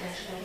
Где-то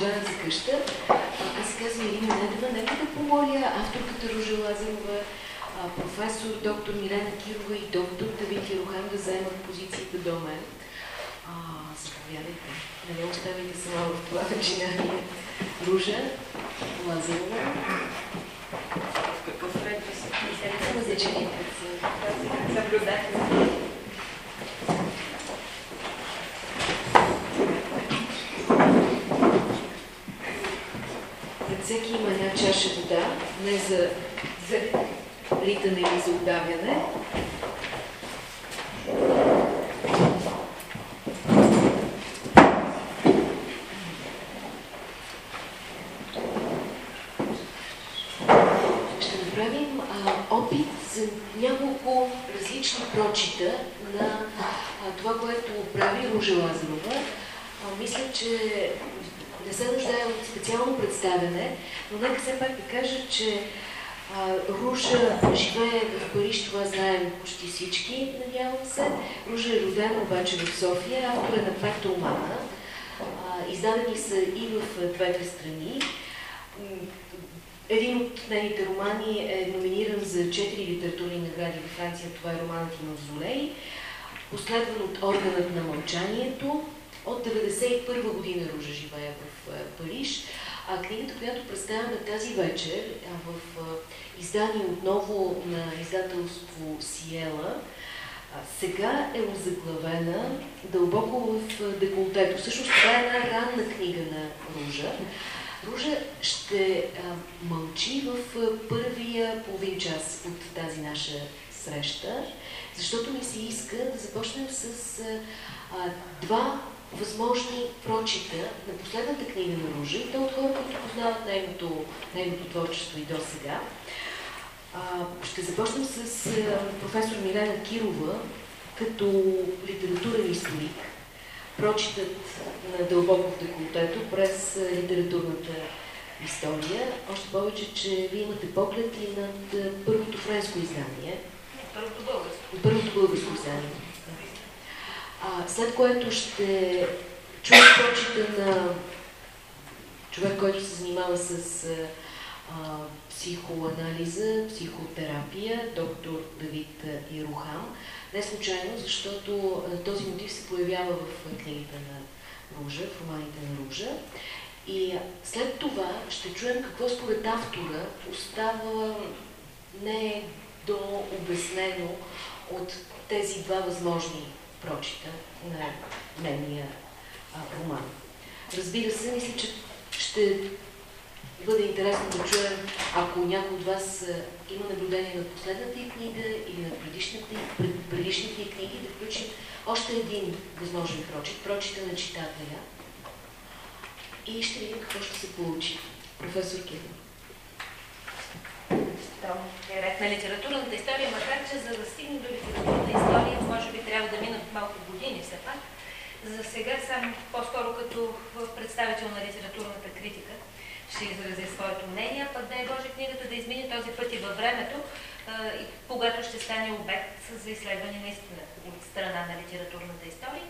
Червената къща. Аз се казвам Ирина Недева. Нека да помоля авторката Ружа Лазарова, професор доктор Милена Кирова и доктор Давид Ярохан да заемат позицията до мен. А, заповядайте. Не ме оставите сама в това начинание. Ружа Лазарова. В какъв ред да се Няма значение. Наблюдател. всеки има една чаша вода, не за, за ритане или за удавяне. Ще направим а, опит за няколко различни прочита на а, това, което прави Ружа Лазарова. Мисля, че не се нуждае от специално представяне, но нека все пак да кажа, че а, Ружа живее в Париж, това знаем почти всички, надявам се. Ружа е родена обаче в София, автор е на пет романа. А, издадени са и в двете страни. Един от нейните романи е номиниран за четири литературни награди в Франция. Това е романът и Мавзолей. Последван от Органът на мълчанието, от 1991 година Ружа живее в Париж. А книгата, която представяме тази вечер в а, издание отново на издателство Сиела, сега е озаглавена дълбоко в а, деколтето. Всъщност това е една ранна книга на Ружа. Ружа ще мълчи в първия половин час от тази наша среща, защото ми се иска да започнем с два възможни прочита на последната книга на Ружа и то от хора, които познават нейното, нейното творчество и до сега. Ще започнем с а, професор Милена Кирова като литературен историк. Прочитат на дълбоко в деколтето през литературната история. Още повече, че вие имате поглед и над първото френско издание. Първото българско. Първото българско издание. А, след което ще чуем прочита на човек, който се занимава с а, психоанализа, психотерапия, доктор Давид Ирухан. Не случайно, защото този мотив се появява в книгите на Ружа, в романите на Ружа. И след това ще чуем какво според автора остава не до обяснено от тези два възможни прочита на нейния роман. Разбира се, мисля, че ще бъде интересно да чуем, ако някой от вас има наблюдение на последната и книга или на предишните, предишните книги, да включим още един възможен прочит, прочита на читателя. И ще видим какво ще се получи. Професор Кирил е ред на литературната история, макар че за да стигне до литературната история, може би трябва да минат малко години все пак. За сега съм по-скоро като представител на литературната критика ще изразя своето мнение, пък дай Боже книгата да измине този път и във времето, когато ще стане обект за изследване наистина от страна на литературната история.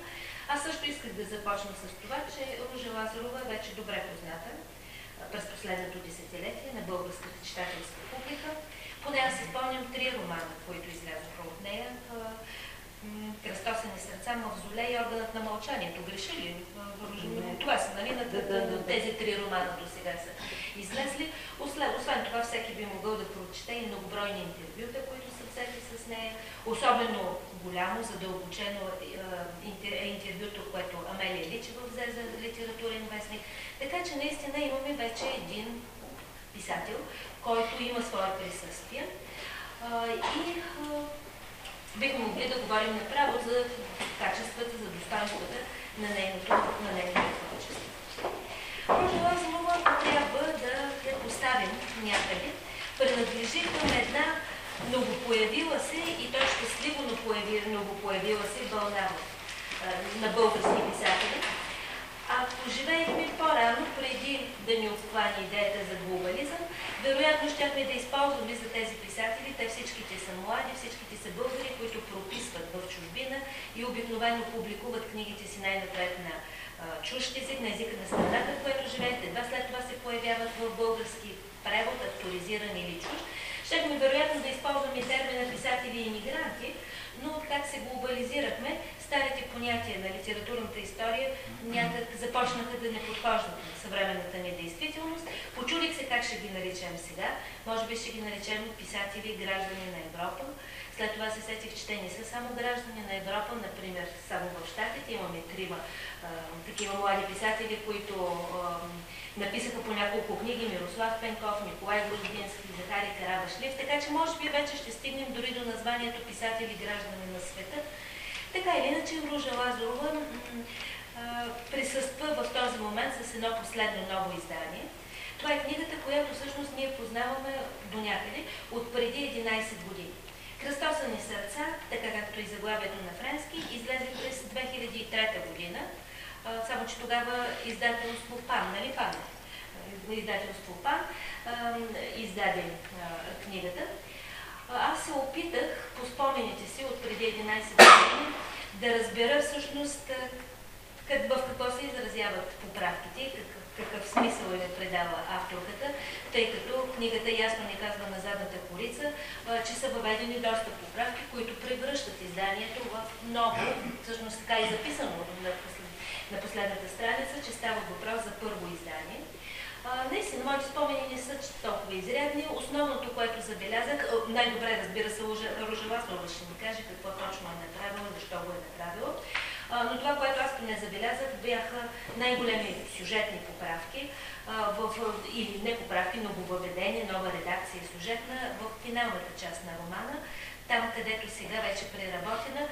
Аз също исках да започна с това, че Ружа Лазарова е вече добре позната през последното десетилетие на българската читателска публика. Поне аз си спомням три романа, които излязоха от нея. Кръстосани сърца, Мавзолей и Органът на мълчанието. Греша ли? Това са, нали, на, тези три романа до сега са излезли. Освен, освен това, всеки би могъл да прочете и многобройни интервюта, които са взети с нея. Особено голямо, задълбочено е интервюто, което Амелия Личева взе за литературен вестник. Така че наистина имаме вече един писател, който има свое присъствие. И бихме могли да говорим направо за качествата, за достоинствата на нейното, на нейното творчество. Може Лазарова, трябва да я поставим някъде, принадлежи към една новопоявила се и той щастливо новопоявила се вълна на български писатели, ако живеехме по-рано, преди да ни обхване идеята за глобализъм, вероятно щяхме да използваме за тези писатели. Те всичките са млади, всичките са българи, които прописват в чужбина и обикновено публикуват книгите си най-напред на чужд език, на езика на страната, в която живеете. Едва след това се появяват в български превод, актуализиран или чужд. Щехме вероятно да използваме термина писатели и иммигранти, но как се глобализирахме, старите понятия на литературната история някак започнаха да не подхождат на съвременната ни действителност. Почулих се как ще ги наричам сега. Може би ще ги наречем писатели и граждани на Европа. След това се сетих, че те не са само граждани на Европа. Например, само в Штатите имаме трима а, такива млади писатели, които а, написаха по няколко книги Мирослав Пенков, Николай Груздински, Захари Карабашлив, така че може би вече ще стигнем дори до названието писатели граждани на света. Така или иначе Ружа Лазарова присъства в този момент с едно последно ново издание. Това е книгата, която всъщност ние познаваме до някъде от преди 11 години. Кръстосани сърца, така както и заглавието на френски, излезе през 2003 година, само че тогава издателство ПАН, нали ПАН? Издателство ПАН издаде книгата. Аз се опитах по спомените си от преди 11 години да разбера всъщност как, в какво се изразяват поправките какъв, какъв смисъл е предала авторката, тъй като книгата ясно ни казва на задната корица, че са въведени доста поправки, които превръщат изданието в много, всъщност така и записано на, на последната страница, че става въпрос за първо издание. А, наистина, моите спомени не са толкова изрядни. Основното, което забелязах, най-добре разбира се, Ружеласнова ще ми каже какво точно е направила, защо го е направила. Но това, което аз не забелязах, бяха най-големи сюжетни поправки, в, или не поправки, но въведение, нова редакция сюжетна в финалната част на романа, там където сега вече преработена,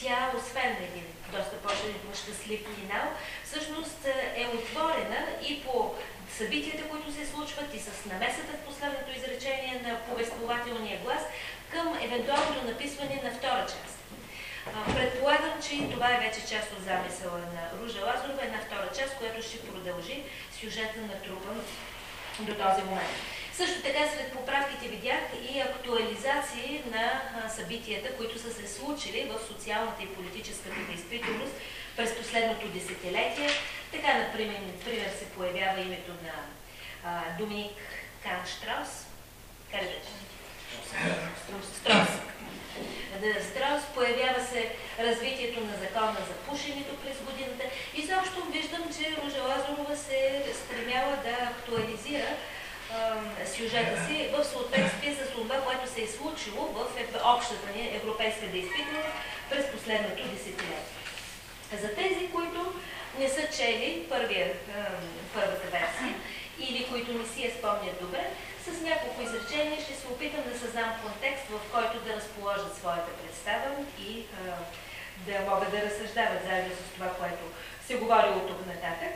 тя, освен един доста по-щастлив финал, всъщност е отворена и по събитията, които се случват и с намесата в последното изречение на повествователния глас към евентуалното написване на втора част. Предполагам, че това е вече част от замисъла на Ружа Лазарова, една втора част, която ще продължи сюжета на трупа до този момент. Също така сред поправките видях и актуализации на събитията, които са се случили в социалната и политическата действителност през последното десетилетие. Така, например, например се появява името на а, Доминик Канштраус. Къде беше? Страус. Появява се развитието на закона за пушенето през годината. И заобщо виждам, че Ружа Лазарова се стремяла да актуализира сюжета си в съответствие с това, което се е случило в общата ни европейска действителност през последното десетилетие. За тези, които не са чели първия, първата версия или които не си я спомнят добре, с няколко изречения ще се опитам да създам контекст, в който да разположат своята представа и да могат да разсъждават заедно с това, което се говори от тук нататък.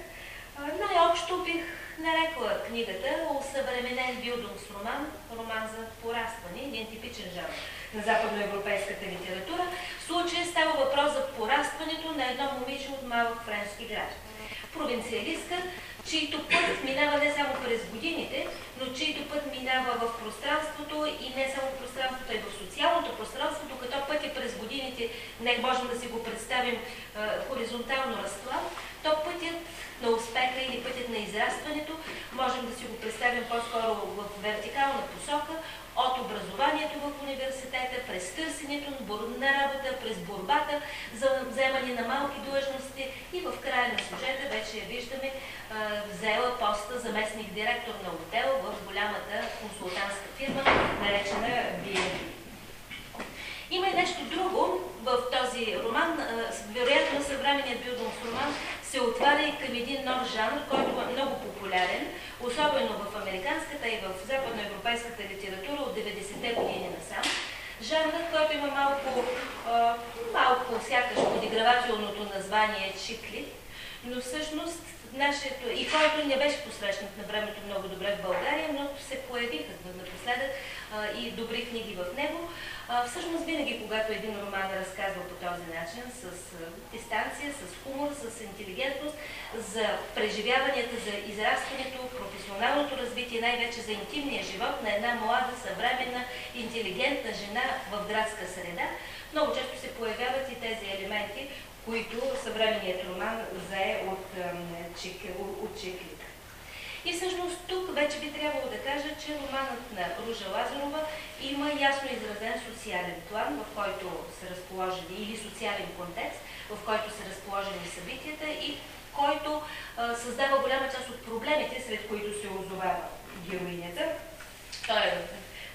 Най-общо бих нарекла книгата Осъвременен Билдунс роман, роман за порастване, един типичен жанр на западноевропейската литература. В случая става въпрос за порастването на едно момиче от малък френски град. Провинциалистка, чийто път минава не само през годините, но чийто път минава в пространството и не само в пространството, а и в социалното пространство, докато пътя през годините не можем да си го представим е, хоризонтално разклад, то пътят на успеха или пътят на израстването можем да си го представим по-скоро в вертикална посока, от образованието в университета, през търсенето на работа, през борбата за вземане на малки длъжности и в края на сюжета вече я виждаме взела поста заместник директор на отдел в голямата консултантска фирма, наречена BNP. Има и нещо друго в този роман. Съвременният Билдунс роман се отваря и към един нов жанр, който е много популярен, особено в американската и в западноевропейската литература от 90-те години насам. Жанрът, който има малко, малко сякаш подигравателното название чикли, но всъщност нашето, и който не беше посрещнат на времето много добре в България, но се появиха напоследък и добри книги в него. Всъщност винаги, когато един роман е разказва по този начин, с дистанция, с хумор, с интелигентност, за преживяванията, за израстването, професионалното развитие, най-вече за интимния живот на една млада, съвременна, интелигентна жена в градска среда, много често се появяват и тези елементи, които съвременният роман зае от, от Чикли. И всъщност тук вече би трябвало да кажа, че романът на Ружа Лазарова има ясно изразен социален план, в който са разположени, или социален контекст, в който са разположени събитията и който а, създава голяма част от проблемите, сред които се озовава героинята. Той е,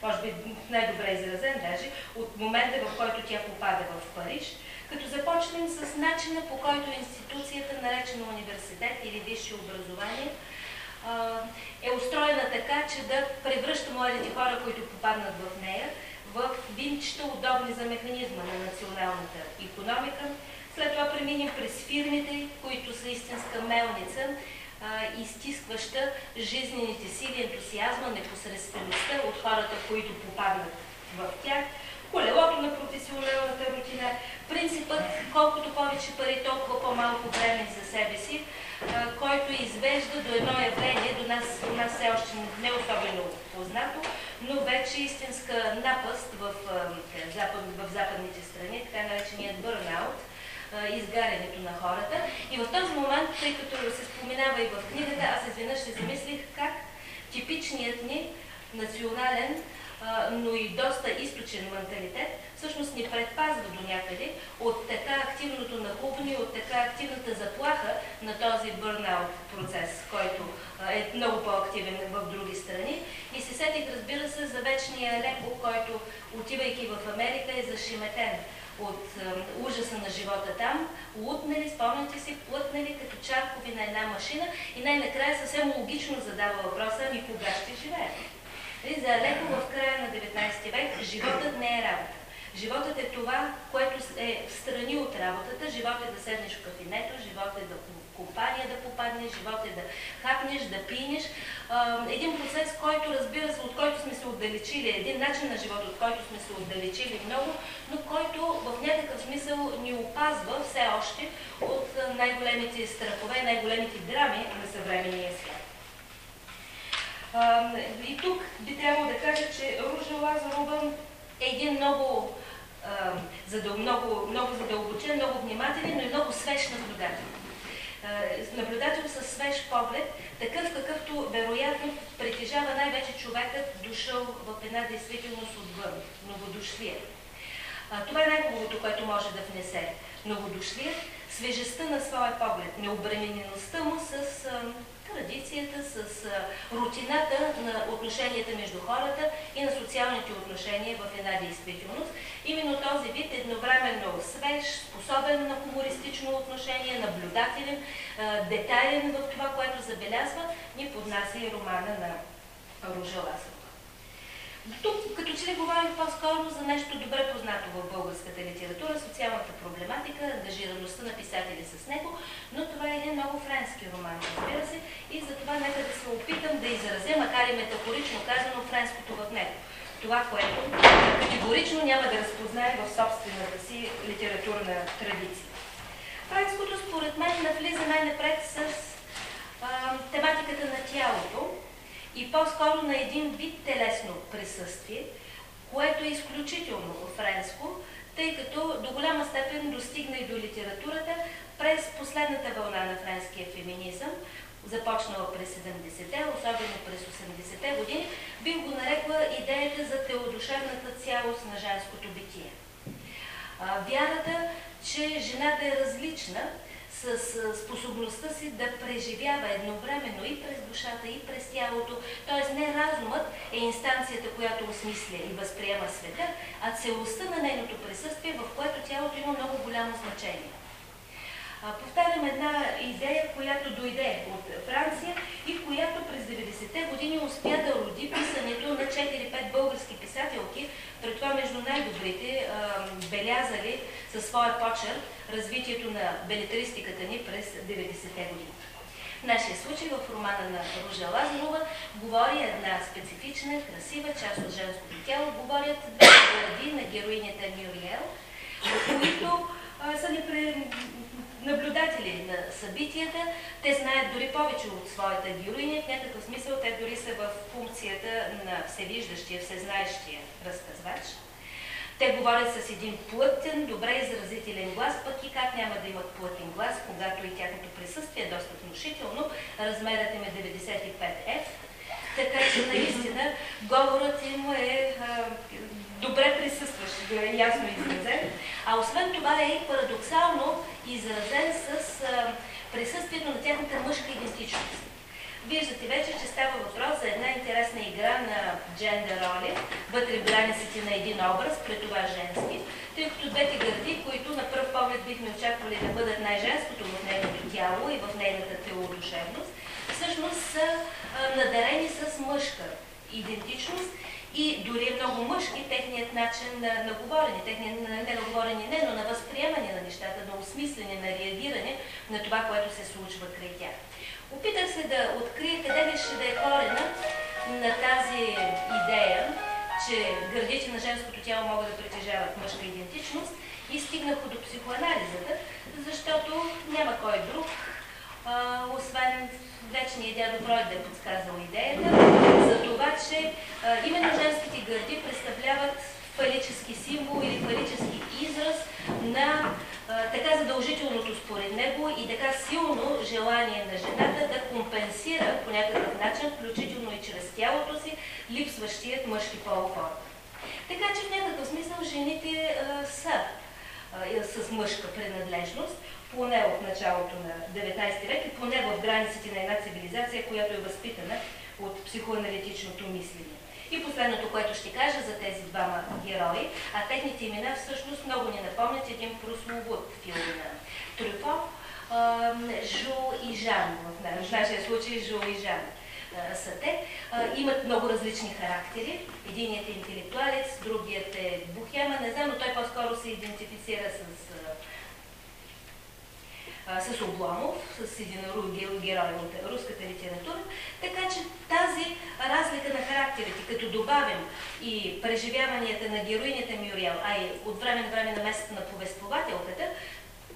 може би, най-добре изразен даже, от момента, в който тя попада в Париж, като започнем с начина по който институцията, наречена университет или висше образование, е устроена така, че да превръща младите хора, които попаднат в нея, в винчета, удобни за механизма на националната економика. След това преминем през фирмите, които са истинска мелница, изтискваща жизнените сили, ентусиазма, непосредствеността от хората, които попаднат в тях. Колелото на професионалната рутина, принципът колкото повече пари, толкова по-малко време за себе си, който извежда до едно явление, до нас, до нас все още не особено познато, но вече истинска напъст в, запад, в западните страни, така нареченият бърнаут, изгарянето на хората. И в този момент, тъй като се споменава и в книгата, аз изведнъж се замислих как типичният ни национален но и доста източен менталитет, всъщност ни предпазва до някъде от така активното нахубване, от така активната заплаха на този бърнаут процес, който е много по-активен в други страни. И се сетих, разбира се, за вечния леко, който, отивайки в Америка, е зашиметен от ужаса на живота там, лутнали, спомняте си, плътнали като чаркови на една машина и най-накрая съвсем логично задава въпроса, ами кога ще живеят? Нали, за леко в края на 19 век животът не е работа. Животът е това, което е в страни от работата. Живот е да седнеш в кафенето, живот е да компания да попаднеш, живот е да хапнеш, да пинеш. Един процес, който разбира се, от който сме се отдалечили, един начин на живота, от който сме се отдалечили много, но който в някакъв смисъл ни опазва все още от най-големите страхове, най-големите драми на съвременния свят. И тук би трябвало да кажа, че Ружа Лазарова е един много, много, много задълбочен, много внимателен, но и много свеж наблюдател. Наблюдател със свеж поглед, такъв какъвто вероятно притежава най-вече човекът дошъл в една действителност отвън, новодошлия. Това е най-хубавото, което може да внесе новодошлият, свежестта на своя поглед, необременеността му с традицията, с рутината на отношенията между хората и на социалните отношения в една действителност. Именно този вид едновременно свеж, способен на хумористично отношение, наблюдателен, детайлен в това, което забелязва, ни поднася и романа на Ружа Ласова. Тук като че ли говорим по-скоро за нещо добре познато в българската литература, социалната проблематика, ангажираността на писатели с него, но това е един много френски роман, разбира се, и затова нека да се опитам да изразя, макар и метафорично казано, френското в него. Това, което категорично няма да разпознае в собствената си литературна традиция. Френското, според мен, навлиза най-напред с а, тематиката на тялото, и по-скоро на един вид телесно присъствие, което е изключително френско, тъй като до голяма степен достигна и до литературата през последната вълна на френския феминизъм, започнала през 70-те, особено през 80-те години, бих го нарекла идеята за теодушевната цялост на женското битие. Вярата, че жената е различна, с способността си да преживява едновременно и през душата, и през тялото. Т.е. не разумът е инстанцията, която осмисля и възприема света, а целостта на нейното присъствие, в което тялото има много голямо значение. Повтарям една идея, която дойде от Франция и която през 90-те години успя да роди писането на 4-5 български писателки, при това между най-добрите, белязали със своя почер развитието на белетристиката ни през 90-те години. В нашия случай в романа на Ружа Лазарова говори една специфична, красива част от женското тяло, говорят две гради на героинята Мюриел, които а, са непре наблюдатели на събитията. Те знаят дори повече от своята героиня. В някакъв смисъл те дори са в функцията на всевиждащия, всезнаещия разказвач. Те говорят с един плътен, добре изразителен глас, пък и как няма да имат плътен глас, когато и тяхното присъствие е доста внушително. Размерът им е 95F. Така че наистина говорът им е добре присъстващ, ясно изразен. А освен това е и парадоксално изразен с присъствието на тяхната мъжка идентичност. Виждате вече, че става въпрос за една интересна игра на джендер роли, вътре в границите на един образ, пред това женски, тъй като двете гърди, които на пръв поглед бихме очаквали да бъдат най-женското в нейното тяло и в нейната телодушевност, всъщност са надарени с мъжка идентичност и дори много мъжки техният начин на, на говорене, техният не на говорене не, но на възприемане на нещата, на осмислене, на реагиране на това, което се случва край тях. Опитах се да открия къде ще да е корена на тази идея, че гърдите на женското тяло могат да притежават мъжка идентичност и стигнах до психоанализата, защото няма кой друг, освен вечният дядо Фройд да е подсказал идеята за това, че именно женските гърди представляват фалически символ или фалически израз на така задължителното според него и така силно желание на жената да компенсира по някакъв начин, включително и чрез тялото си, липсващият мъжки пол форма. Така че в някакъв смисъл жените а, са а, с мъжка принадлежност, поне от началото на 19 век и поне в границите на една цивилизация, която е възпитана от психоаналитичното мислене. И последното, което ще кажа за тези двама герои, а техните имена всъщност много ни напомнят един прословут филм на Трюфо, Жо и Жан, в нашия случай Жо и Жан са те. Имат много различни характери. Единият е интелектуалец, другият е бухема, не знам, но той по-скоро се идентифицира с с Обломов, с един герой от руската литература. Така че тази разлика на характерите, като добавим и преживяванията на героинята Мюриел, а и от време на време на месеца на повествователката,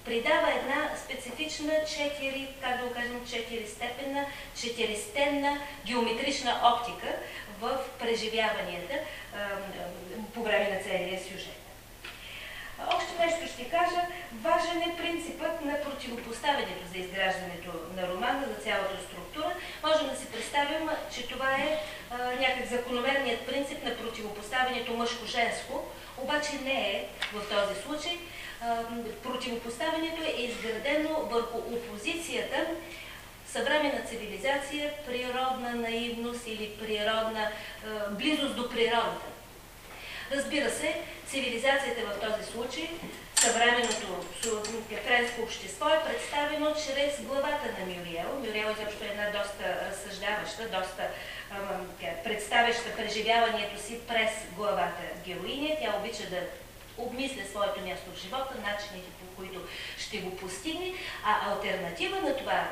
придава една специфична четири, как да го кажем, четиристепенна, четиристенна геометрична оптика в преживяванията по време на целия сюжет. Още нещо ще кажа. Важен е принципът на противопоставянето за изграждането на романа, за цялата структура. Можем да си представим, че това е а, някак закономерният принцип на противопоставянето мъжко-женско, обаче не е в този случай. А, противопоставянето е изградено върху опозицията съвременна цивилизация, природна наивност или природна а, близост до природата. Разбира се, цивилизацията в този случай, съвременното френско общество е представено чрез главата на Мюриел. Мюриел изобщо е една доста разсъждаваща, доста представяща преживяването си през главата героиня. Тя обича да обмисля своето място в живота, начините по които ще го постигне, а альтернатива на това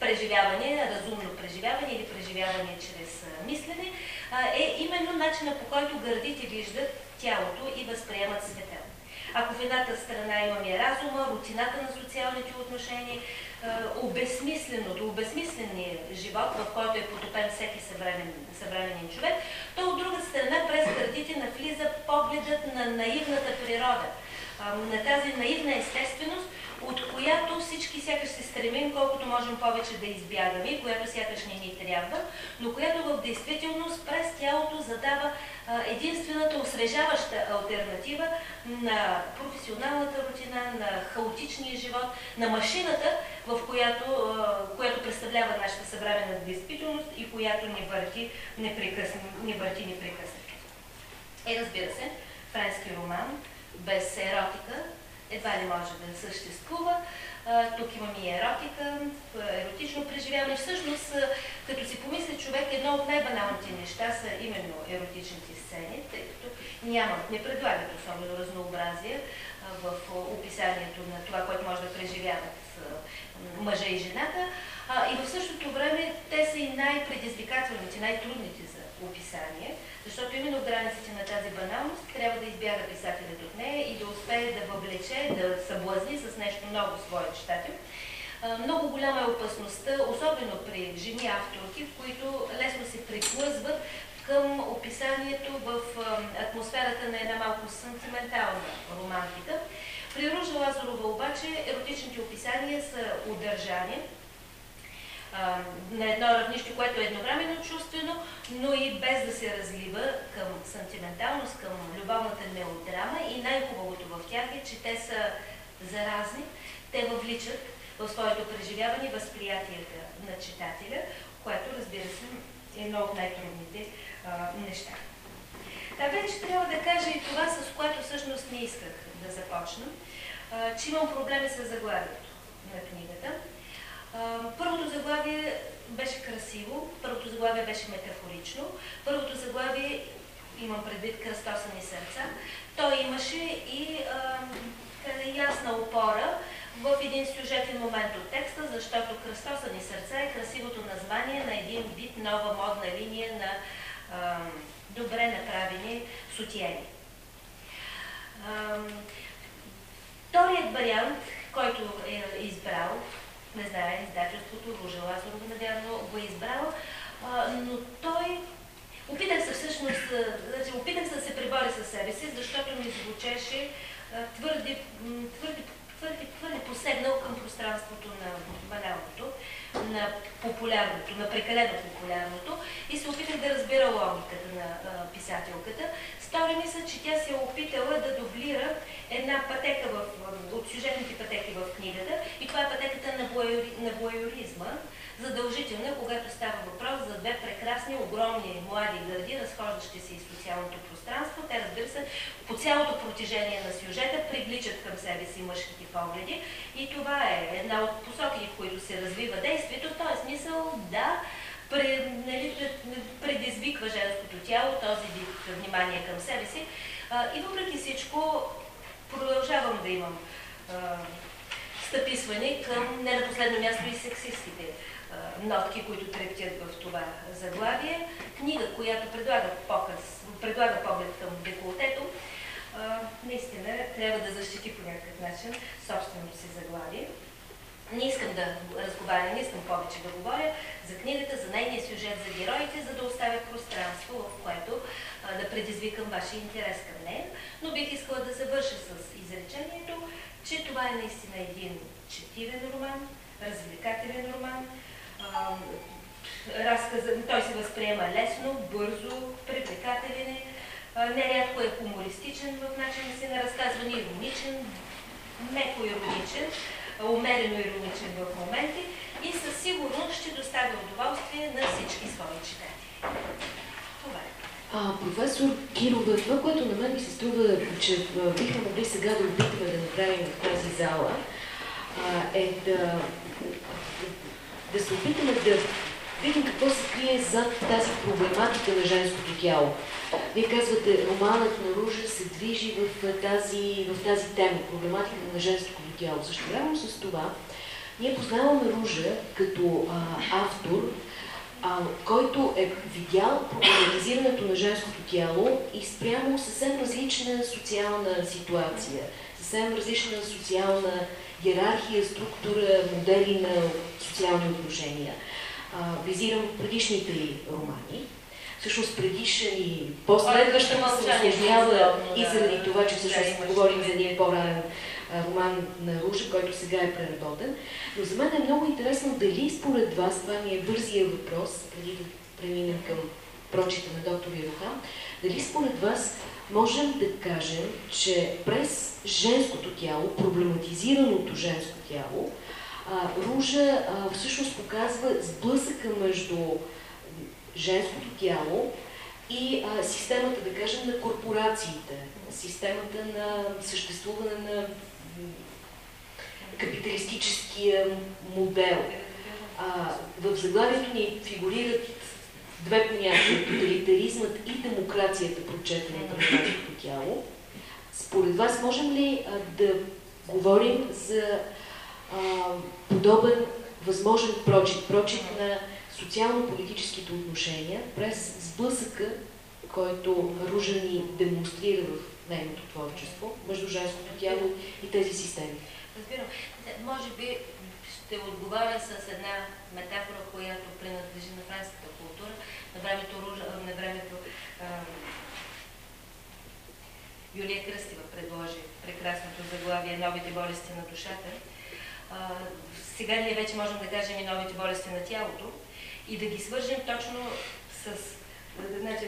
преживяване, разумно преживяване или преживяване чрез мислене, е именно начина по който гърдите виждат тялото и възприемат света. Ако в едната страна имаме разума, рутината на социалните отношения, обезсмисленото, обезсмисления живот, в който е потопен всеки съвремен, съвременен човек, то от друга страна през гърдите навлиза погледът на наивната природа, на тази наивна естественост, от която всички сякаш се стремим, колкото можем повече да избягаме, която сякаш не ни трябва, но която в действителност през тялото задава единствената освежаваща альтернатива на професионалната рутина, на хаотичния живот, на машината, в която, която представлява нашата съвременна действителност и която ни върти непрекъснато. Ни върти. Е, разбира се, френски роман без еротика едва ли може да съществува. Тук имаме и еротика, еротично преживяване. Всъщност, като си помисли човек, едно от най-баналните неща са именно еротичните сцени, тъй като няма, не предлагат особено разнообразие в описанието на това, което може да преживяват мъжа и жената. И в същото време те са и най-предизвикателните, най-трудните за описание, защото именно в границите на тази баналност трябва да избяга писателят от нея и да успее да въвлече, да съблазни с нещо много своя читател. Много голяма е опасността, особено при жени авторки, в които лесно се приплъзват към описанието в атмосферата на една малко сантиментална романтика. При Ружа Лазарова обаче еротичните описания са удържани, на едно равнище, което е едновременно чувствено, но и без да се разлива към сантименталност, към любовната мелодрама и най-хубавото в тях е, че те са заразни, те въвличат в своето преживяване възприятията на читателя, което разбира се е едно от най-трудните неща. Та вече трябва да кажа и това, с което всъщност не исках да започна, а, че имам проблеми с заглавието на книгата. Първото заглавие беше красиво, първото заглавие беше метафорично, първото заглавие, имам предвид кръстосани сърца, той имаше и а, ясна опора в един сюжетен момент от текста, защото кръстосани сърца е красивото название на един вид нова модна линия на а, добре направени сутиени. Вторият вариант, който е избрал не знае, издателството, Ружа Лазарова, навярно го е избрала, но той Опитах се всъщност, значи, опитах се да се преборя със себе си, защото ми звучеше твърде, твърде, твърде, твърде посегнал към пространството на баналното, на популярното, на прекалено популярното и се опитах да разбира логиката на а, писателката. Стори ми се, че тя се е опитала да дублира една пътека в, от сюжетните пътеки в книгата и това е пътеката на, воюри, задължителна, когато става въпрос за две прекрасни, огромни, млади гърди, разхождащи се из социалното пространство. Те, разбира се, по цялото протежение на сюжета привличат към себе си мъжките погледи и това е една от посоки, в които се развива действието. В този смисъл, да, нали, предизвиква женското тяло този вид внимание към себе си. И въпреки всичко продължавам да имам стъписване към не на последно място и сексистите нотки, които трептят в това заглавие. Книга, която предлага показ, предлага поглед към деколтето, наистина трябва да защити по някакъв начин собственото си заглавие. Не искам да разговаря, не искам повече да говоря за книгата, за нейния сюжет, за героите, за да оставя пространство, в което а, да предизвикам вашия интерес към нея. Но бих искала да завърша с изречението, че това е наистина един четивен роман, развлекателен роман, разказа, той се възприема лесно, бързо, привлекателен е, нерядко е хумористичен в начина си на разказване, ироничен, меко ироничен, умерено ироничен в моменти и със сигурност ще доставя удоволствие на всички свои читатели. Това е. Професор Кирова, това, което на мен ми се струва, че бихме могли сега да опитаме да направим в тази зала, а, е да да се опитаме да видим какво се крие зад тази проблематика на женското тяло. Вие казвате, романът на Ружа се движи в тази, в тази тема, проблематика на женското Също време с това, ние познаваме Ружа като а, автор, а, който е видял проблематизирането на женското тяло и спрямо съвсем различна социална ситуация, съвсем различна социална иерархия, структура, модели на социални отношения. А, визирам предишните романи. Всъщност предишен и последващата се осложнява и заради това, че всъщност говорим за един по-ранен роман на Ружа, който сега е преработен. Но за мен е много интересно дали според вас, това ми е бързия въпрос, преди да преминем към прочите на доктор Ирохан, дали според вас можем да кажем, че през женското тяло, проблематизираното женско тяло, Ружа всъщност показва сблъсъка между женското тяло и а, системата, да кажем, на корпорациите, системата на съществуване на капиталистическия модел. А, в заглавието ни фигурират две понятия тоталитаризмът и демокрацията, прочетени на нашето тяло. Според вас можем ли а, да говорим за а, подобен възможен прочит, прочит на социално-политическите отношения през сблъсъка, който Ружа ни демонстрира в нейното творчество, между женското тяло и тези системи? Разбирам. Може би ще отговаря с една метафора, която принадлежи на франската култура, на времето, на времето Юлия Кръстева предложи прекрасното заглавие Новите болести на душата. Сега ние вече можем да кажем и новите болести на тялото и да ги свържем точно с значи,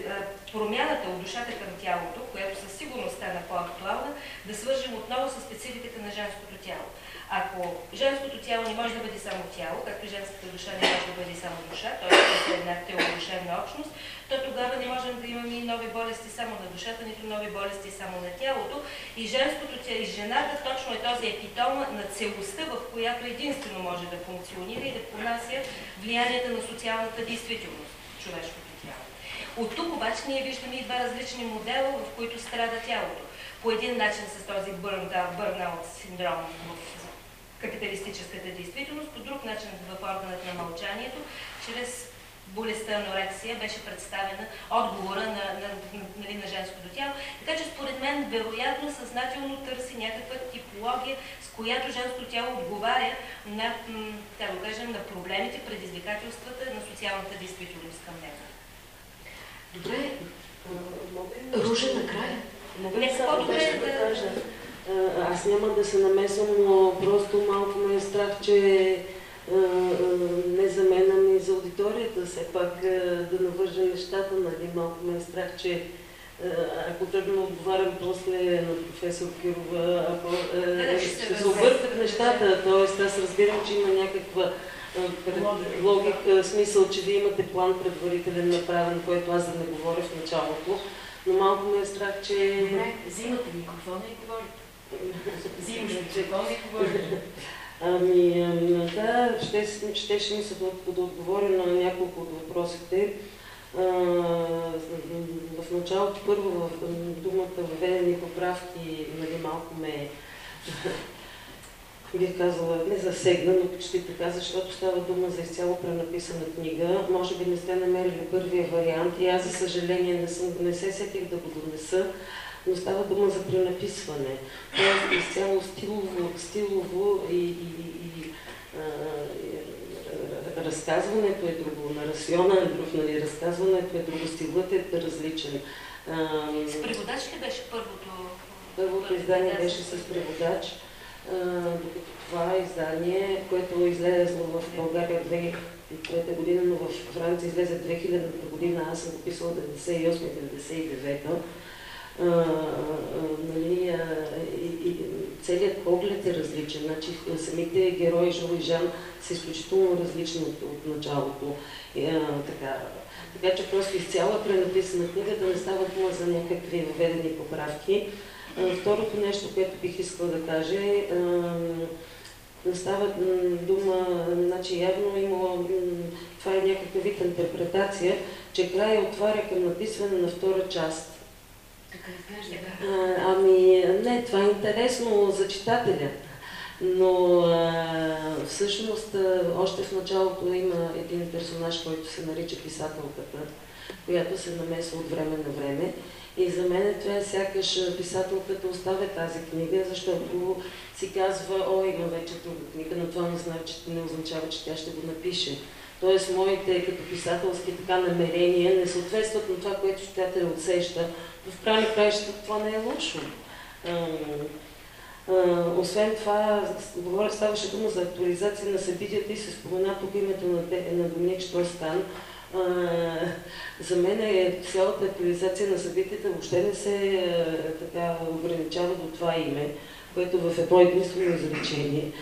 промяната от душата към тялото, която със сигурност стана по-актуална, да свържем отново с спецификата на женското тяло. Ако женското тяло не може да бъде само тяло, както женската душа не може да бъде само душа, т.е. една теодушевна общност, то тогава не можем да имаме и нови болести само на душата, нито нови болести само на тялото. И женското тяло, и жената точно е този епитом на целостта, в която единствено може да функционира и да понася влиянията на социалната действителност, човешкото. От тук обаче ние виждаме и два различни модела, в които страда тялото. По един начин с този бърнаут синдром в капиталистическата действителност, по друг начин в органът на мълчанието, чрез болестта анорексия беше представена отговора на, на, на, нали, на женското тяло. Така че според мен вероятно съзнателно търси някаква типология, с която женското тяло отговаря на, да кажем, на проблемите, предизвикателствата на социалната действителност към него. Добре, Ружа накрая. Мога ли само да, да кажа? Аз няма да се намесвам, но просто малко ме е страх, че не за мен, ами за аудиторията все пак да навържа нещата, нали, малко ме е страх, че ако тръгна да отговарям после на професор Кирова, ако ще се объркат нещата. т.е. аз разбирам, че има някаква логика, смисъл, че вие имате план предварителен направен, който аз да не говоря в началото, но малко ме е страх, че... Добре, взимате микрофона и говорите. Взимаш микрофона и говорите. Ами, ам, да, ще, ще, ще ми се да, да отговоря на няколко от въпросите. А, в началото първо в думата въведени поправки нали, малко ме бих казала, не засегна, но почти така, защото става дума за изцяло пренаписана книга. Може би не сте намерили първия вариант и аз, за съжаление, не, съм, не се сетих да го донеса, но става дума за пренаписване. Тоест изцяло стилово, стилово и, и, и, а, разказването е друго, нарасиона е друг, нали, разказването е друго, стилът е различен. А, С преводач ли беше първото? Първото издание беше с преводач, докато това издание, което излезло в България 2003 година, но в Франция излезе 2000 година, аз съм писала 98-99 а, а, нали, целият поглед е различен. Значи, самите герои Жо и Жан са изключително различни от, от началото. А, така, така че просто изцяло е пренаписана книга, да не става дума за някакви въведени поправки. Второто нещо, което бих искала да кажа е, не става дума, значи явно има, това е някакъв вид интерпретация, че края отваря към написване на втора част. Така изглежда. А, ами, не, това е интересно за читателя. Но а, всъщност а, още в началото има един персонаж, който се нарича писателката, която се намесва от време на време. И за мен това е сякаш писателката оставя тази книга, защото си казва, о, има вече друга книга, но това не, знае, че, не означава, че тя ще го напише. Тоест, моите като писателски така намерения не съответстват на това, което читателя усеща. В крайна краища това не е лошо. А, освен това, говоря, ставаше дума за актуализация на събитията и се спомена тук името на, Те- на Доминик Штойстан. За мен е цялата актуализация на събитията въобще не се а, така ограничава до това име, което в едно единствено изречение.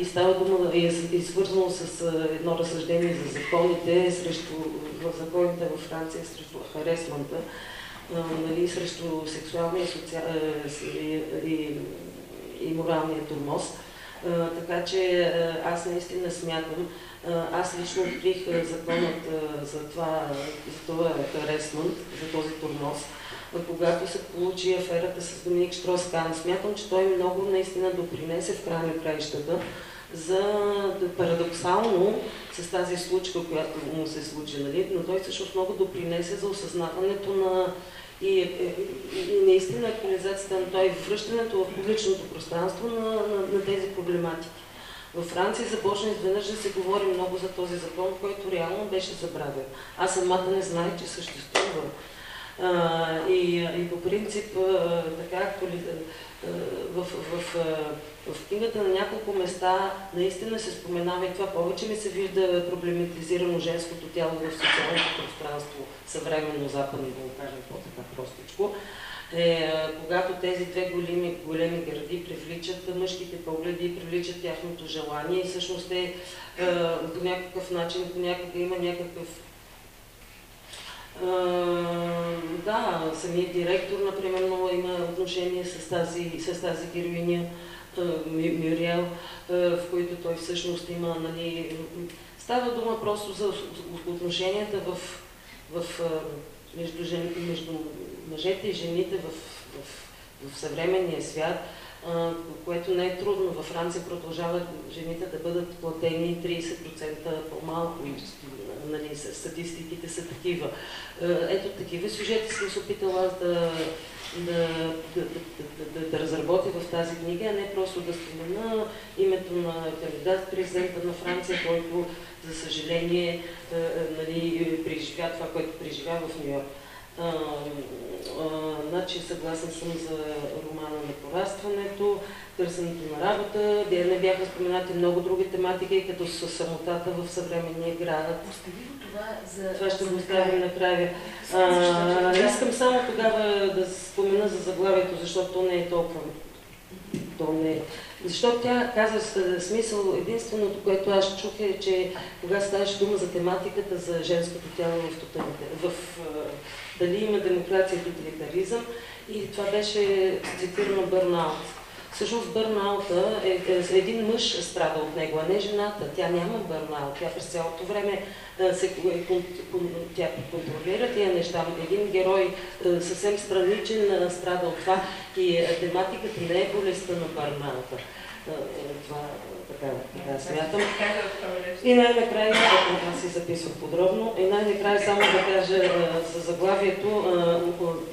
И става дума и е, и свързано с а, едно разсъждение за законите срещу, законите във Франция срещу харесманта, а, нали, срещу сексуалния соци... и, и, и моралния турмоз. А, така че аз наистина смятам, аз лично открих законът за това, за това харесмант, за този турмоз, когато се получи аферата с Доминик Штроскан. Смятам, че той много наистина допринесе в края краищата за парадоксално с тази случка, която му се случи, нали? но той всъщност много допринесе за осъзнаването на и, и, и наистина актуализацията на той, връщането в публичното пространство на, на, на тези проблематики. Във Франция започна изведнъж да се говори много за този закон, който реално беше забравен. Аз самата не знаех, че съществува. А, и, и по принцип, а, така, актуали- а, в, в, в, а, в книгата на няколко места наистина се споменава и това повече ми се вижда проблематизирано женското тяло в социалното пространство, съвременно западно, да го кажем по-така простичко. Е, когато тези две големи, големи гради привличат мъжките погледи, привличат тяхното желание и всъщност те а, по някакъв начин, понякога има някакъв а, да, самият директор, например, много има отношение с тази, с тази героиня Ми- Мюриел, а, в които той всъщност има, нали, става дума просто за отношенията в, в, между, жен, между мъжете и жените в, в, в съвременния свят, а, което не е трудно. Във Франция продължават жените да бъдат платени 30% по-малко. Нали, статистиките са такива. Ето такива сюжети съм се опитала да, да, да, да, да, да, разработя в тази книга, а не просто да спомена името на кандидат президента на Франция, който, за съжаление, е, е, нали, преживя това, което преживя в Нью Йорк. А, а, значи съгласна съм за романа на порастването. Търс, търсенето на работа, не бяха споменати много други тематики, като с самотата в съвременния град. Остави го това за... Това ще го оставим накрая. Искам само тогава да спомена за заглавието, защото то не е толкова. То не е. Защото тя казва с- смисъл, единственото, което аз чух е, че когато ставаше дума за тематиката за женското тяло в, тоталите, в дали има демокрация и тоталитаризъм, и това беше цитирано бърнаут. Всъщност бърнаута е, е, един мъж страда от него, а не жената. Тя няма бърнаут. Тя през цялото време а, се, кон- тя контролира тия неща. Един герой съвсем страничен страда от това и тематиката не е болестта на бърнаута. Е, Това така, така смятам. И най-накрая, защото аз си записвам подробно, и най-накрая само да кажа за заглавието,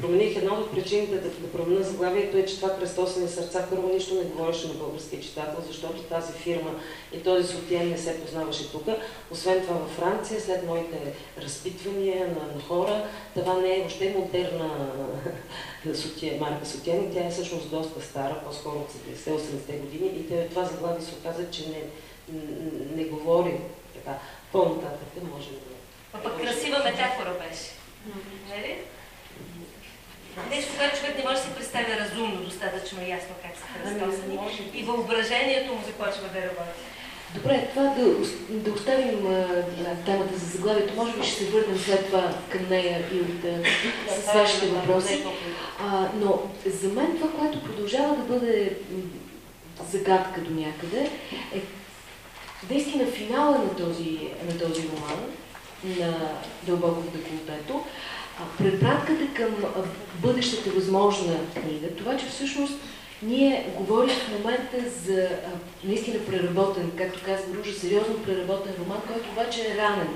промених една от причините да, да променя заглавието е, че това кръстосани сърца първо нищо не говореше на българския читател, защото тази фирма и този сотиен не се познаваше тук. Освен това във Франция, след моите разпитвания на, на хора, това не е въобще модерна сотия, марка Сотиен, тя е всъщност доста стара, по-скоро от 70-80-те години и те- това заглавие се оказа, че не, не говори така. По-нататък може да... А пък красива метафора беше. Нали? Нещо, което човек не може да си представя разумно, достатъчно ясно как са кръстосани. И въображението му започва да работи. Добре, това да, да оставим а, темата за заглавието. Може би ще се върнем след това към нея и от, а, с вашите въпроси. А, но за мен това, което продължава да бъде загадка до някъде, е наистина финала на този, на този роман, на Дълбоко в деколтето, препратката към бъдещата възможна книга, това, че всъщност ние говорим в момента за наистина преработен, както каза Ружа, сериозно преработен роман, който обаче е ранен.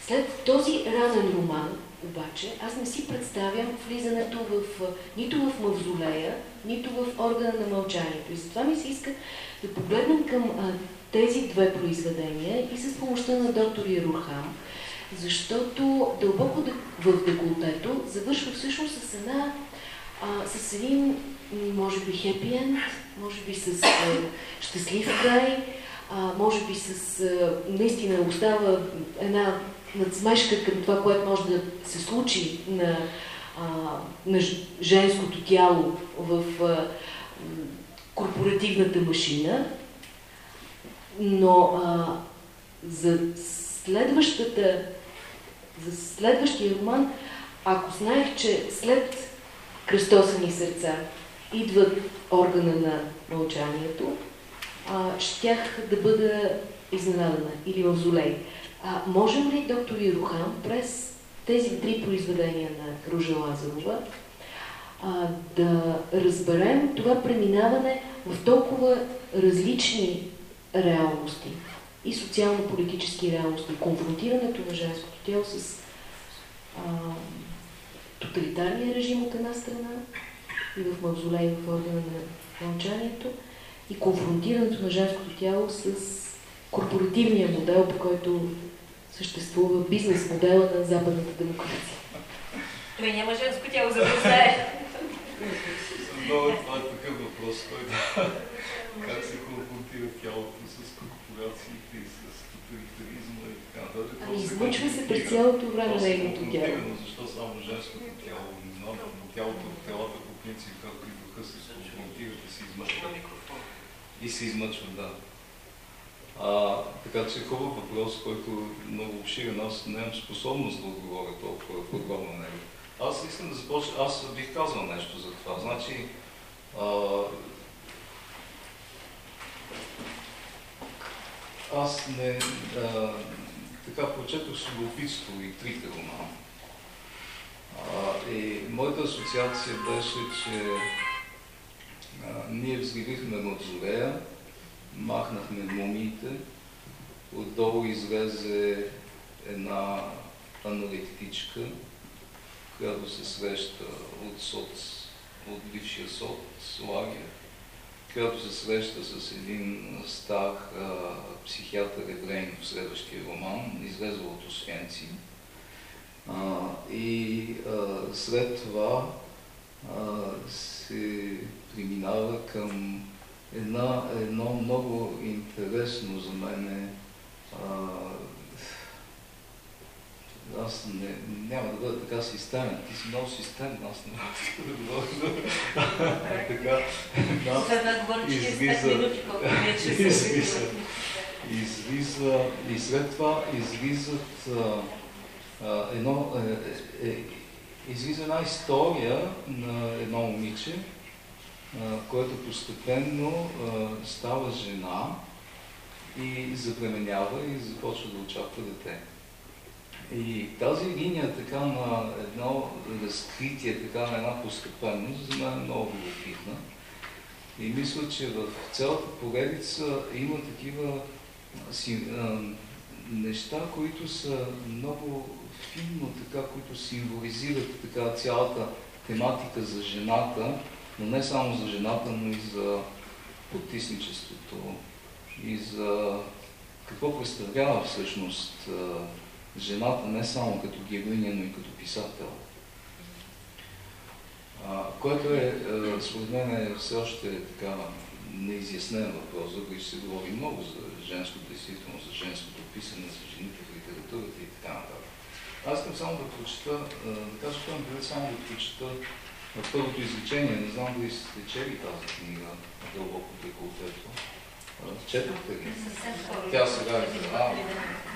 След този ранен роман, обаче, аз не си представям влизането в, нито в мавзолея, нито в органа на мълчанието. И затова ми се иска да погледнем към а, тези две произведения и с помощта на доктор Ярурхам, защото дълбоко в деколтето завършва всъщност с една а, с един, може би, хепи енд, може би с щастлив край, може би с наистина остава една надсмешка към това, което може да се случи на, а, на женското тяло в а, корпоративната машина, но а, за следващата за следващия роман, ако знаех, че след кръстосани сърца идват органа на мълчанието, а, щях да бъда изненадана или мавзолей. А, можем ли, доктор Ирухан, през тези три произведения на Ружа Лазарова да разберем това преминаване в толкова различни реалности и социално-политически реалности, конфронтирането на женското тяло с а, тоталитарния режим от една страна и в мавзолей в органа на мълчанието и конфронтирането на женското тяло с корпоративния модел, по който съществува бизнес модела на западната демокрация. Той няма женско тяло, за да знае. Много това е такъв въпрос, който как се конфронтира тялото с корпорациите и с тоталитаризма и така нататък. Ами излъчва се през цялото време на се нейното тяло. защо само женското тяло? Не знам, но тялото, телата по принцип, както и духа конфронтират и се измъчват. И се измъчват, да. А, така че хубав въпрос, който е много обширен. Аз нямам способност да отговоря толкова подробно на него. Аз искам да започна, аз бих казал нещо за това. Значи, а, аз не, а, така прочетох с любопитство и трите романа. И моята асоциация беше, че а, ние взривихме мавзолея, махнахме мумиите, отдолу излезе една аналитичка, която се среща от соц, от бившия соц лагер, която се среща с един стар психиатър еврейн в следващия роман, излезъл от Освенци. А, и а, след това а, се преминава към една, едно много интересно за мен аз не, няма да бъда така системен. Ти си много системен, аз не мога да говоря. така, да, Сега говори 45 минути, колко излиза, излиза, и след това излизат едно, е, е, излиза една история на едно момиче, което постепенно става жена и забременява и започва да очаква дете. И тази линия така на едно разкритие, така на една постепенност, за мен е много любопитна. И мисля, че в цялата поредица има такива си, а, неща, които са много финно, така, които символизират така цялата тематика за жената, но не само за жената, но и за потисничеството и за какво представлява всъщност жената не само като героиня, но и като писател. Което е, според мен, е все още така неизяснен въпрос, за който се говори много за женско действително, за женското писане, за жените в литературата и така нататък. Аз искам само да прочета, да кажа, че имам само да прочета първото изречение. Не знам дали сте чели тази книга дълбоко деколтето. Четохте ли? Тя сега е. А,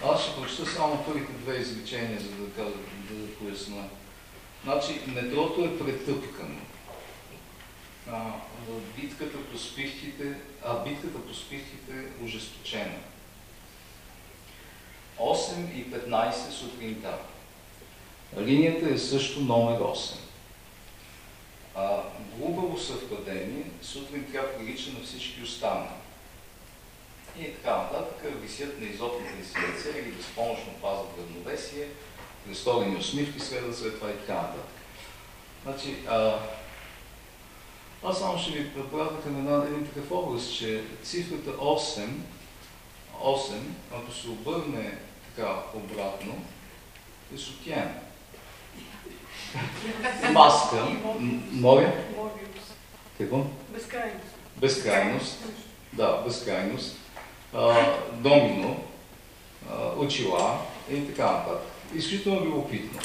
аз ще прочета само първите две изречения, за да, кажа, да, поясна. Значи, метрото е претъпкано. А, битката по спихтите, а битката по спихтите е ожесточена. 8 и 15 сутринта. Линията е също номер 8. А, глубаво съвпадение, сутрин тя прилича на всички останали и така нататък, висят на изотните си лице или безпомощно пазят равновесие, престорени усмивки следва след това и така нататък. Значи, а, аз само ще ви препратя към една, един такъв образ, че цифрата 8, 8, ако се обърне така обратно, е сутиен. Маска. Моля? Какво? Безкрайност. Безкрайност. Да, безкрайност домино, очила и така нататък. Изключително любопитно.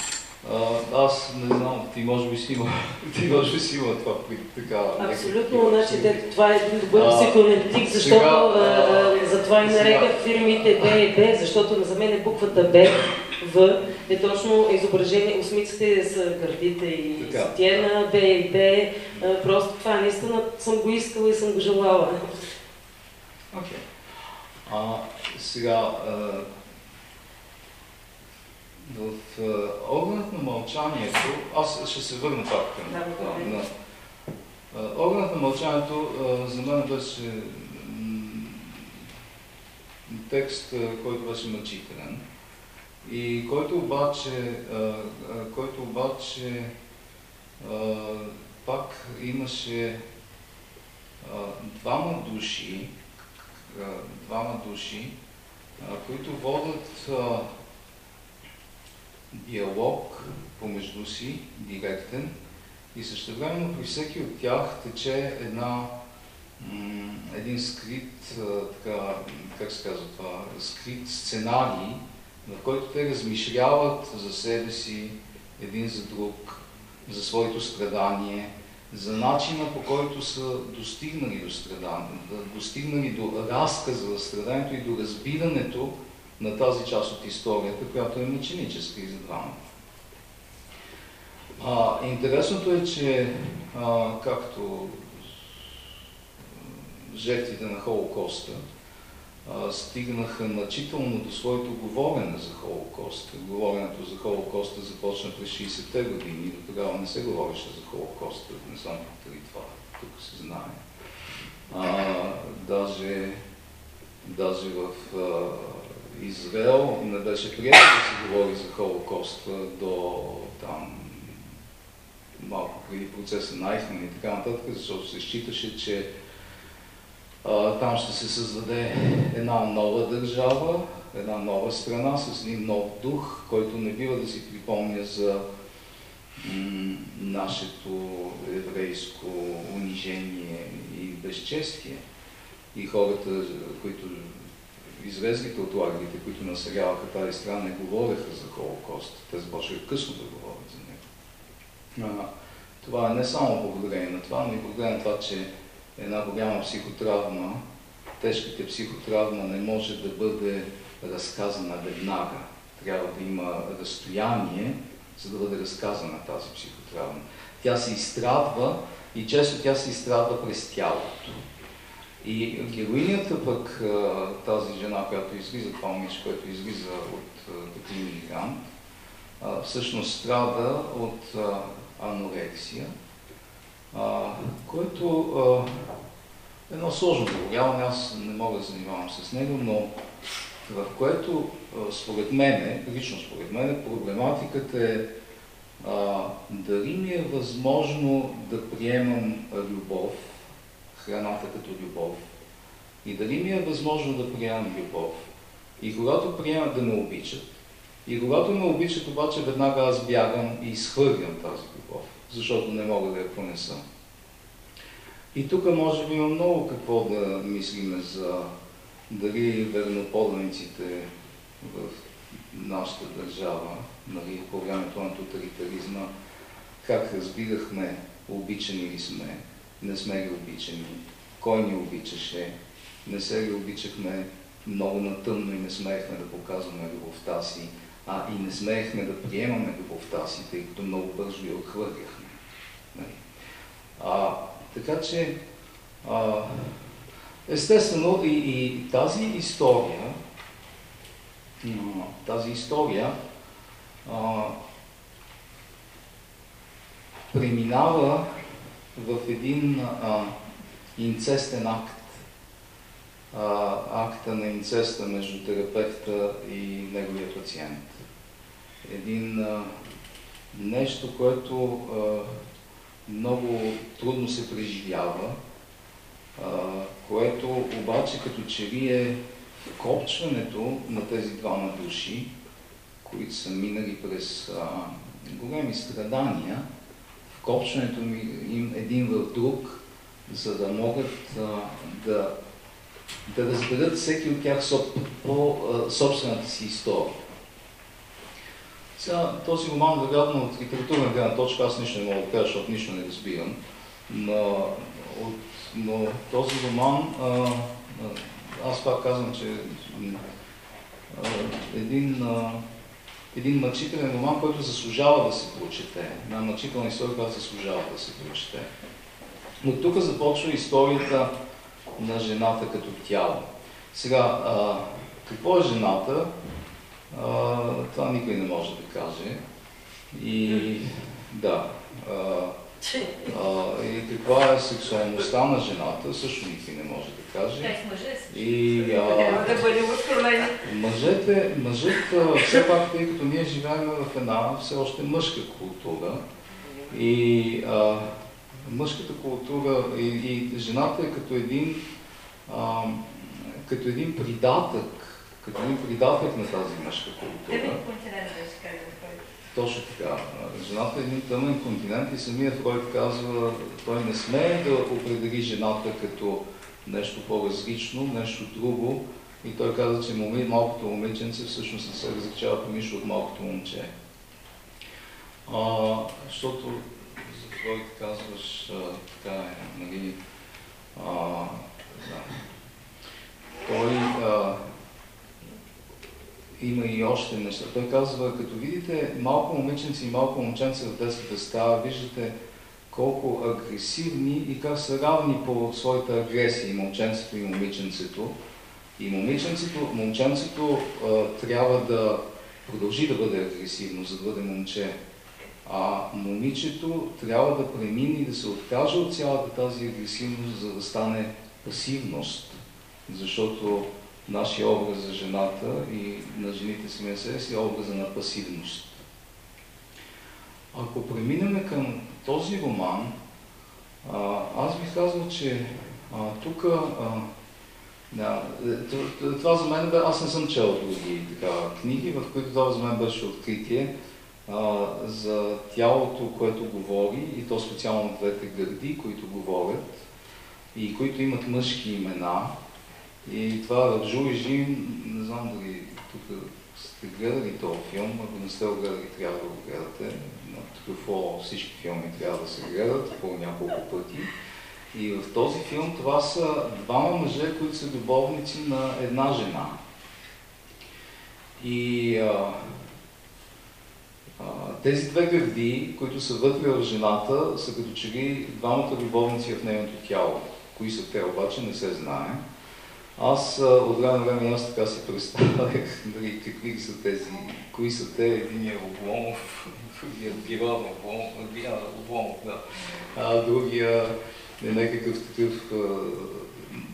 Аз не знам, ти може би си има, ти може би си има това така... Абсолютно, значи това е един добър психоаналитик, защото а, затова и нарека фирмите Б и Б, защото за мен е буквата Б, В е точно изображение, осмиците са гърдите и стена, Б и Б, просто това наистина съм го искала и съм го желала. Okay. А, сега, а, в огънът на мълчанието, аз ще се върна пак към да, на, огънът на мълчанието а, за мен беше текст, който беше мъчителен и който обаче, който обаче пак имаше двама души, двама души, които водят диалог помежду си, директен, и същевременно при всеки от тях тече една, един скрит, така, как се казва това, скрит сценарий, в който те размишляват за себе си, един за друг, за своето страдание, за начина по който са достигнали до страданието, достигнали до разказа за страданието и до разбирането на тази част от историята, която е мъченическа и за двамата. Интересното е, че а, както жертвите на Холокоста, стигнаха значително до своето говорене за Холокоста. Говоренето за Холокоста започна през 60-те години и до тогава не се говореше за Холокоста, не съм повтори това, тук се знае. А, даже, даже в а, Израел не беше приятно да се говори за Холокоста до там малко преди процеса на Айфман и така нататък, защото се считаше, че там ще се създаде една нова държава, една нова страна с един нов дух, който не бива да си припомня за нашето еврейско унижение и безчестие. и хората, които излезлите от лагерите, които населяваха тази страна, не говореха за Холокост. Те започнаха късно да говорят за него. Това е не само благодарение на това, но и благодарение на това, че една голяма психотравма, тежката психотравма не може да бъде разказана веднага. Трябва да има разстояние, за да бъде разказана тази психотравма. Тя се изстрадва и често тя се изстрадва през тялото. И героинята пък, тази жена, която излиза, това момиче, което излиза от такива мигрант, всъщност страда от анорексия, което е едно сложно заболяване, аз не мога да занимавам с него, но в което според мене, лично според мене, проблематиката е а, дали ми е възможно да приемам любов, храната като любов, и дали ми е възможно да приемам любов. И когато приемат да ме обичат, и когато ме обичат, обаче веднага аз бягам и изхвърлям тази любов, защото не мога да я понеса. И тук може би има много какво да мислиме за дали верноподаниците в нашата държава, нали, по времето на тоталитаризма, как разбирахме, обичани ли сме, не сме ли обичани, кой ни обичаше, не се ли обичахме много натъмно и не смеехме да показваме любовта си, а и не смеехме да приемаме любовта си, тъй като много бързо я отхвърляхме. Нали. А, така че, а, естествено, и, и тази история, тази история а, преминава в един а, инцестен акт. А, акта на инцеста между терапевта и неговия пациент. Един а, нещо, което а, много трудно се преживява, а, което обаче като че ли е копчването на тези двама души, които са минали през а, големи страдания, вкопчването им един в друг, за да могат а, да, да разберат всеки от тях по собствената си история. Сега, този роман, вероятно, от литературна гледна точка, аз нищо не мога да кажа, защото нищо не разбирам, но, от, но този роман, а, аз пак казвам, че а, един а, един мъчителен роман, който заслужава да се прочете. Една мъчителна история, която заслужава да се прочете. Но тук започва историята на жената като тяло. Сега, а, какво е жената? А, това никой не може да каже. И да, а, а, и каква е сексуалността на жената, също никой не може да каже. И, а, мъжете, мъжете, все пак, тъй като ние живеем в една все още мъжка култура, и а, мъжката култура и, и жената е като един, а, като един придатък, като един придатък на тази мъжка култура. Точно така. Жената е един тъмен континент и самият Фройд казва, той не смее да определи жената като нещо по-различно, нещо друго. И той каза, че моми, малкото момиченце всъщност не се различава по нищо от малкото момче. А, защото за Фройд казваш, а, така е, нали, а, да. той а, има и още неща. Той казва, като видите малко момиченци и малко момченце в детската става, виждате колко агресивни и как са равни по своята агресия и момченцето и момиченцето. И момиченцето, момченцето а, трябва да продължи да бъде агресивно, за да бъде момче. А момичето трябва да премине и да се откаже от цялата тази агресивност, за да стане пасивност. Защото нашия образ за жената и на жените с МСС е образа на пасивност. Ако преминем към този роман, аз бих казал, че тук това за мен, аз не съм чел други така, книги, в които това за мен беше откритие за тялото, което говори, и то специално двете гърди, които говорят. и които имат мъжки имена. И това Раджу и Жин, не знам дали тук сте гледали този филм, ако не сте го гледали, трябва да го гледате. На Трюфо всички филми трябва да се гледат по няколко пъти. И в този филм това са двама мъже, които са любовници на една жена. И а, а, тези две гърди, които са вътре в жената, са като че ли двамата любовници в нейното тяло. Кои са те обаче не се знае. Аз от време време аз така си представях нали, какви са тези, кои са те, единия Обломов, другия Бирон Обломов, да. а другия е някакъв такъв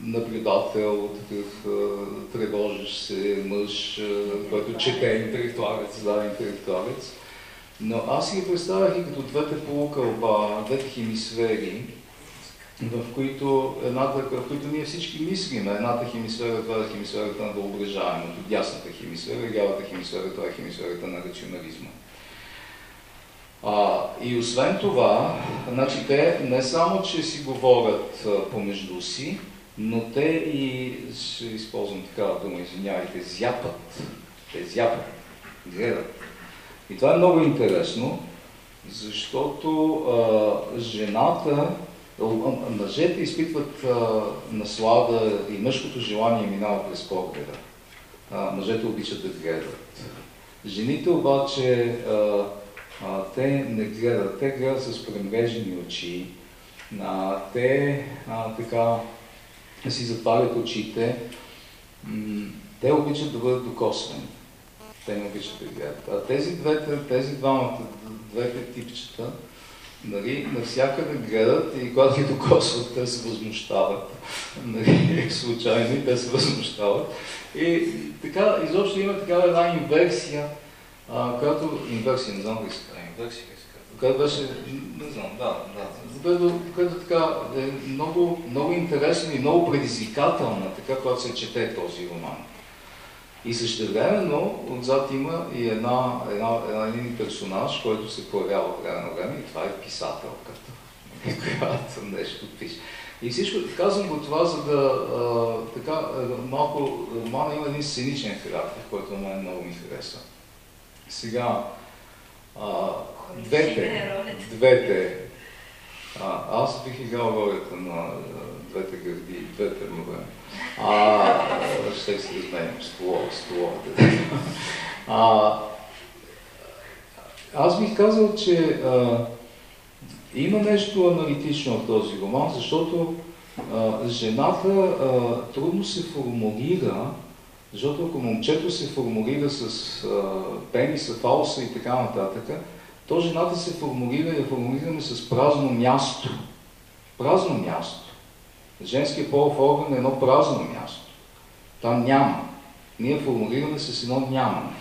наблюдател, такъв тревожещ се мъж, който чете интелектуалец, да, интелектуалец. Но аз ги представях и като двете полукълба, двете хемисфери, в които, едната, в които ние всички мислим. Едната хемисфера, това е хемисферата на въображаемото, дясната хемисфера, лявата хемисфера, това е хемисферата на рационализма. А, и освен това, значи те не само, че си говорят помежду си, но те и, ще използвам такава дума, извинявайте, зяпат. Те зяпат, гледат. И това е много интересно, защото а, жената, мъжете изпитват а, наслада и мъжкото желание минава през погледа. Мъжете обичат да гледат. Жените обаче те не гледат, те гледат с премрежени очи, те така си затварят очите, те обичат да бъдат докосвани. Те не обичат да гледат. А тези двете, тези двамата, двете типчета, нали, навсякъде гледат и когато ги докосват, те се възмущават. Нали, случайно те се възмущават. И така, изобщо има такава една инверсия, а, която инверсия, не знам дали се казва, инверсия която беше, не знам, да, да, която, която така е много, много интересна и много предизвикателна, така, когато се чете този роман. И същевременно отзад има и една, една, една, един персонаж, който се появява от време на време и това е писателката, която нещо пише. И всичко, казвам го това, за да а, така, малко, романа има един сценичен характер, който на мен много ми харесва. Сега, а, двете, двете, а, аз бих играл ролята на двете гърди, двете нове. А, ще се изменям, столо, столо. А, аз бих казал, че а, има нещо аналитично в този роман, защото а, жената а, трудно се формулира защото ако момчето се формулира с а, пениса, фалса и така нататък, то жената се формулира и я формулираме с празно място. Празно място. Женският полов орган е едно празно място. Там няма. Ние формулираме с едно нямане.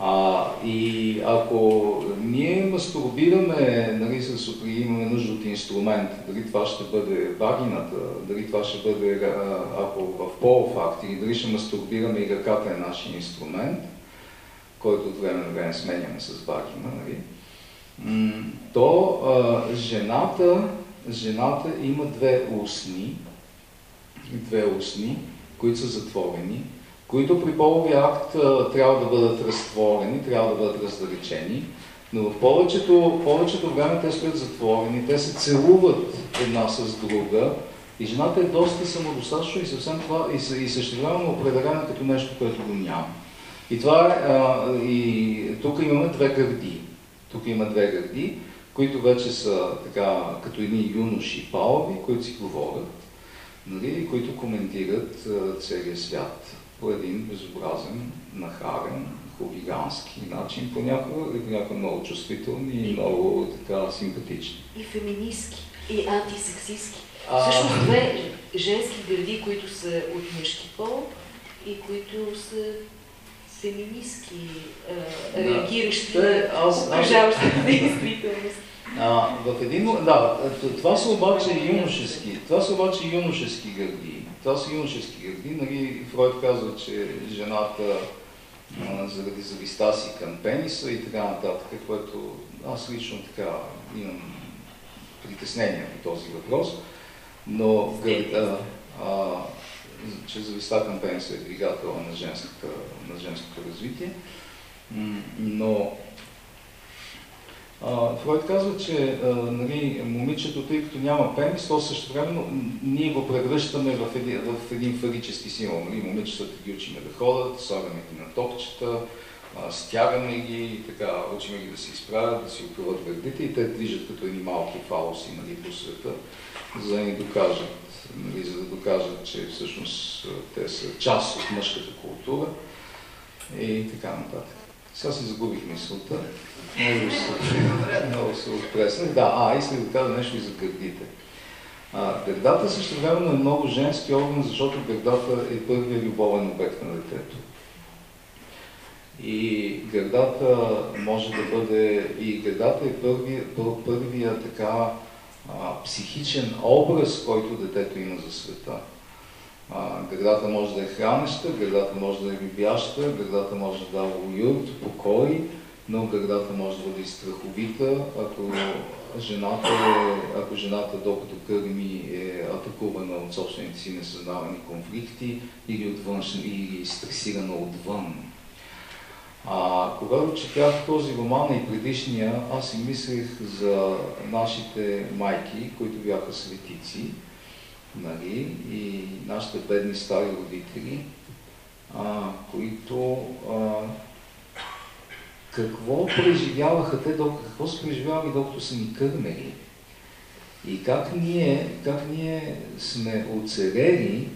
А, и ако ние мастурбираме, нали, с, имаме нужда от инструмент, дали това ще бъде вагината, дали това ще бъде, ако в полов акт, или дали ще мастурбираме и ръката е нашия инструмент, който от време на време сменяме с вагина, нали, то а, жената, жената има две устни, две устни, които са затворени, които при половия акт трябва да бъдат разтворени, трябва да бъдат раздалечени, но в повечето, повечето време те стоят затворени, те се целуват една с друга и жената е доста самодостатъчна и съвсем това и, и същевременно определена като нещо, което го няма. И това е, а, и тук имаме две гърди. Тук има две гърди, които вече са така, като едни юноши палави, които си говорят, нали, които коментират целия свят по един безобразен, нахарен, хулигански начин, понякога понякога много чувствителни и много така симпатични. И феминистки, и антисексистски. А... Всъщност две женски гърди, които са от мъжки пол и които са феминистки, реагиращи на окружаващата действителност. А, в един, да, това са обаче юношески, това са обаче юношески гърди. Това са юношески гърди. Нали, Фройд казва, че жената а, заради зависта си към пениса и така нататък, което аз лично така имам притеснение по този въпрос. Но гърда, а, че зависта към пениса е двигател на, на женското развитие. Но Фройд казва, че нали, момичето, тъй като няма пенис, то също време ние го превръщаме в един, в един фарически символ. Нали? Момичетата ги учиме да ходят, слагаме ги на топчета, стягаме ги, и така, учиме ги да се изправят, да си опиват гърдите и те движат като едни малки фалоси нали, по света, за да ни докажат, нали, за да докажат, че всъщност те са част от мъжката култура и така нататък. Сега си загубих мисълта. Много се отпреснах. Да, а, исках да кажа нещо и за гърдите. А, гърдата също време е много женски орган, защото гърдата е първият любовен обект на детето. И гърдата може да бъде, и гърдата е първия, първия така а, психичен образ, който детето има за света. А, градата може да е хранеща, градата може да е любяща, градата може да дава уют, покой, но градата може да бъде и страховита, ако жената, е, ако жената докато кърми е атакувана от собствените си несъзнавани конфликти или, от или стресирана отвън. А, когато четях този роман и предишния, аз си мислех за нашите майки, които бяха светици, нали, и нашите бедни стари родители, а, които а, какво преживяваха те, какво са преживявали докато са ни кърмели и как ние, как ние сме оцелели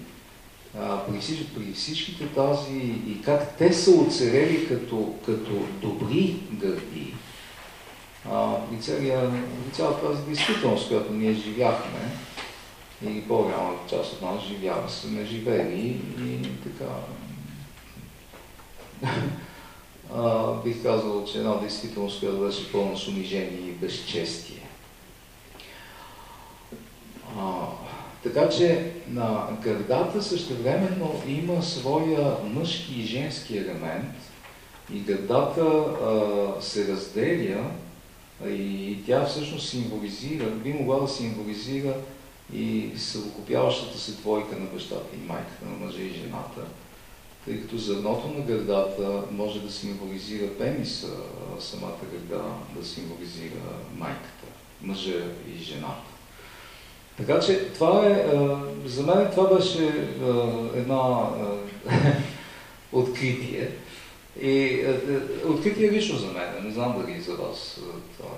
при, всич, при всичките тази и как те са оцелели като, като добри гърди а, цялата тази действителност, която ние живяхме и по-голяма част от нас живява, сме живели и така а, бих казал, че една действителност, която беше пълна с унижение и безчестие. А, така че на гърдата същевременно има своя мъжки и женски елемент и гърдата а, се разделя и тя всъщност символизира, би могла да символизира и съвокупяващата се двойка на бащата и майката, на мъжа и жената тъй като зърното на гърдата може да символизира пениса, самата гърда да символизира майката, мъжа и жената. Така че това е, за мен това беше една откритие. И откритие лично за мен, не знам дали за вас това,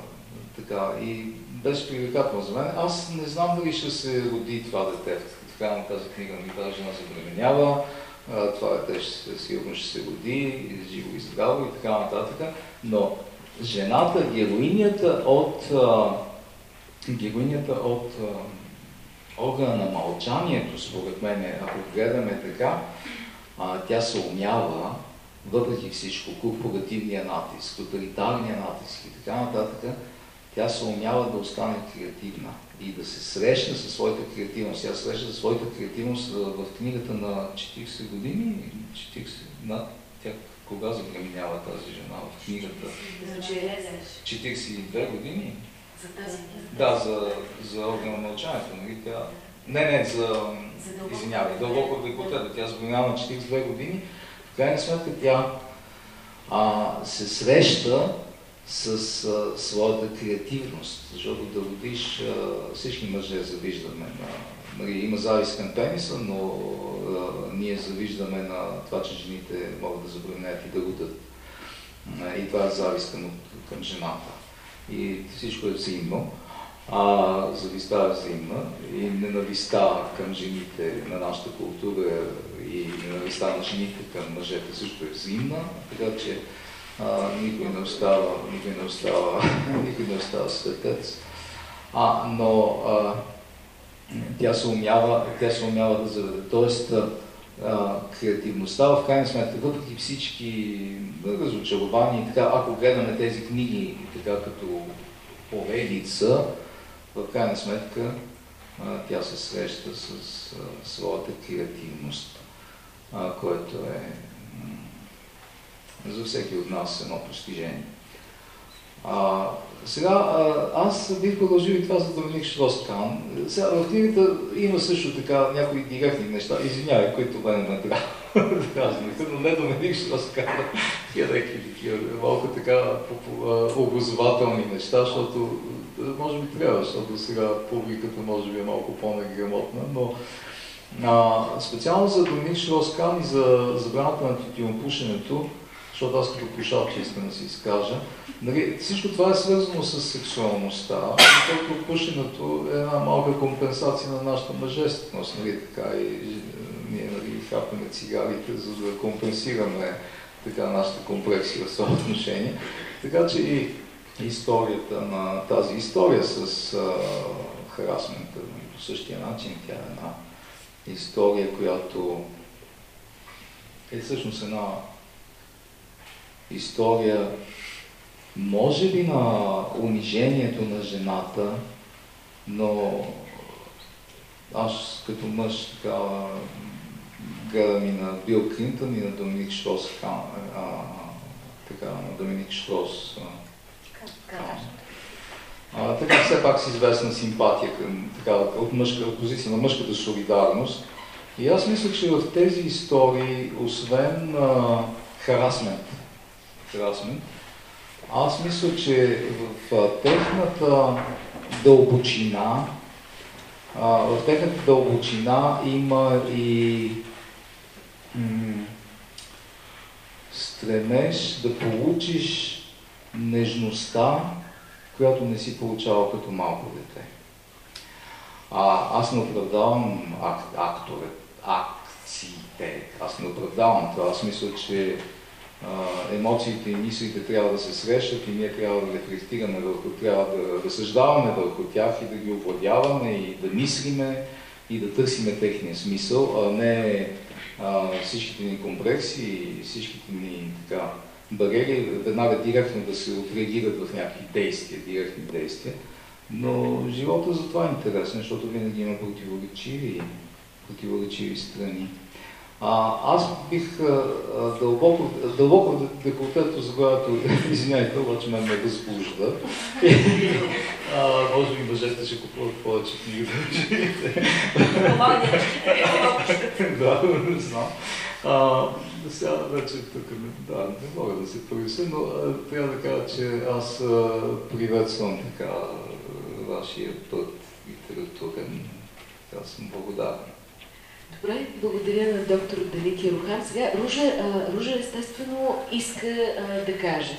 така. И беше привлекателно за мен. Аз не знам дали ще се роди това дете така на тази книга, ми тази жена се бременява, това дете ще, сигурно ще се роди, живо и здраво и така нататък. Но жената, героинята от, героинята от огъна на мълчанието, според мен, ако гледаме така, тя се умява, въпреки всичко, корпоративния натиск, тоталитарния натиск и така нататък, тя се умява да остане креативна и да се срещне със своята креативност. Тя среща своята креативност в книгата на 40 години, 40, на, тя кога забременява тази жена в книгата? 42 години. За тази Да, за, за огън на мълчанието. Нали? Тя... Не, не, за... Извинявай, дълбоко векота. Тя забременява на 42 години. В крайна сметка тя а, се среща с а, своята креативност, защото да родиш, а, всички мъже завиждаме на, нали, има завист към пениса, но а, ние завиждаме на това, че жените могат да забранят и да родят. И това е завист към, към жената. И всичко е взаимно. А зависта е взаимна и ненависта към жените на нашата култура и ненависта на жените към мъжете също е взаимна, така че а, никой не остава, никой не остава, никой не остава светец. А, но а, тя се умява, тя се умява да заведе. Тоест, креативността в крайна сметка, въпреки всички разочарования, така, ако гледаме тези книги така като поредица, в крайна сметка тя се среща с своята креативност, а, което е за всеки от нас едно постижение. А, сега, а, аз бих продължил и това за Доминик Штроскан. Сега, в книгата има също така някои директни неща, извинявай, които мен не трябва но не Доминик Штроскан, такива такива, малко така образователни неща, защото може би трябва, защото сега публиката може би е малко по-неграмотна, но а, специално за Доминик Штроскан и за забраната на тютюнопушенето, защото аз като пушач искам да си изкажа. Нали, всичко това е свързано с сексуалността, защото пушенето е една малка компенсация на нашата мъжественост, нали, така и ние нали, хапаме цигарите, за да компенсираме така нашата комплексия в това отношение. Така че и историята на тази история с а, харасмента нали, по същия начин, тя е една история, която е всъщност една история, може би на унижението на жената, но аз като мъж така гледам и на Бил Клинтън и на Доминик Штрос, а, така, на Доминик Штрос. А, така все пак с известна симпатия към, така, от, мъжка, позиция на мъжката солидарност. И аз мисля, че в тези истории, освен а, харасмент, Красмен. Аз мисля, че в техната дълбочина, в техната дълбочина има и стремеж да получиш нежността, която не си получавал като малко дете. А, аз не оправдавам ак, актове, акциите. Аз не оправдавам това. Аз мисля, че емоциите и мислите трябва да се срещат и ние трябва да рефлектираме върху, трябва да разсъждаваме върху тях и да ги овладяваме и да мислиме и да търсиме техния смисъл, а не а, всичките ни комплекси и всичките ни така, бариери веднага директно да се отреагират в някакви действия, директни действия. Но живота за това е интересен, защото винаги има противоречиви, противоречиви страни. А, аз бих а, дълбоко, дълбоко деколтето, за което извиняйте, обаче мен ме възбужда. може би мъжете ще купуват повече книги да живите. да, не знам. А, сега вече тук да, не мога да се повиса, но а, трябва да кажа, че аз а, приветствам така вашия път литературен. Аз съм благодарен. Добре, благодаря на доктор Далики Рухан. Сега Ружа, Ружа естествено иска да каже.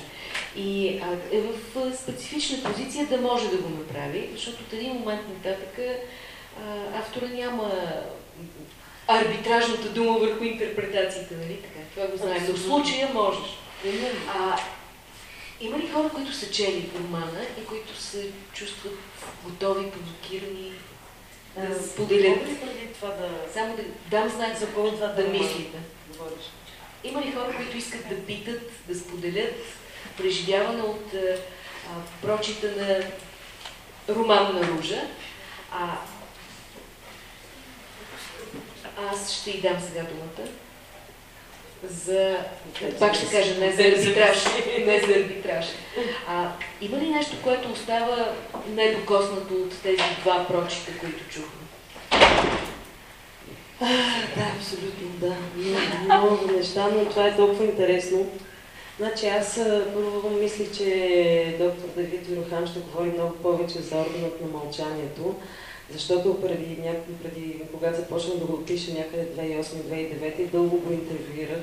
И е в специфична позиция да може да го направи, защото от един момент нататък автора няма арбитражната дума върху интерпретациите, нали така? Това го знаем. Но в случая можеш. А, има ли хора, които са чели романа и които се чувстват готови, провокирани да преди това да... Само да дам знак за кого това да, да мислите. Говориш. Има ли хора, които искат да питат, да споделят преживяване от а, прочита на роман на Ружа? А, аз ще й дам сега думата за... Пак ще кажа, не за арбитраж. не за арбитраж. А, има ли нещо, което остава недокоснато от тези два прочита, които чухме? Да, абсолютно, да. Много неща, но това е толкова интересно. Значи аз първо мислих, че доктор Давид Вирохан ще говори много повече за органът на мълчанието, защото преди, преди когато започнах да го пиша някъде 2008-2009 и дълго го интервюирах,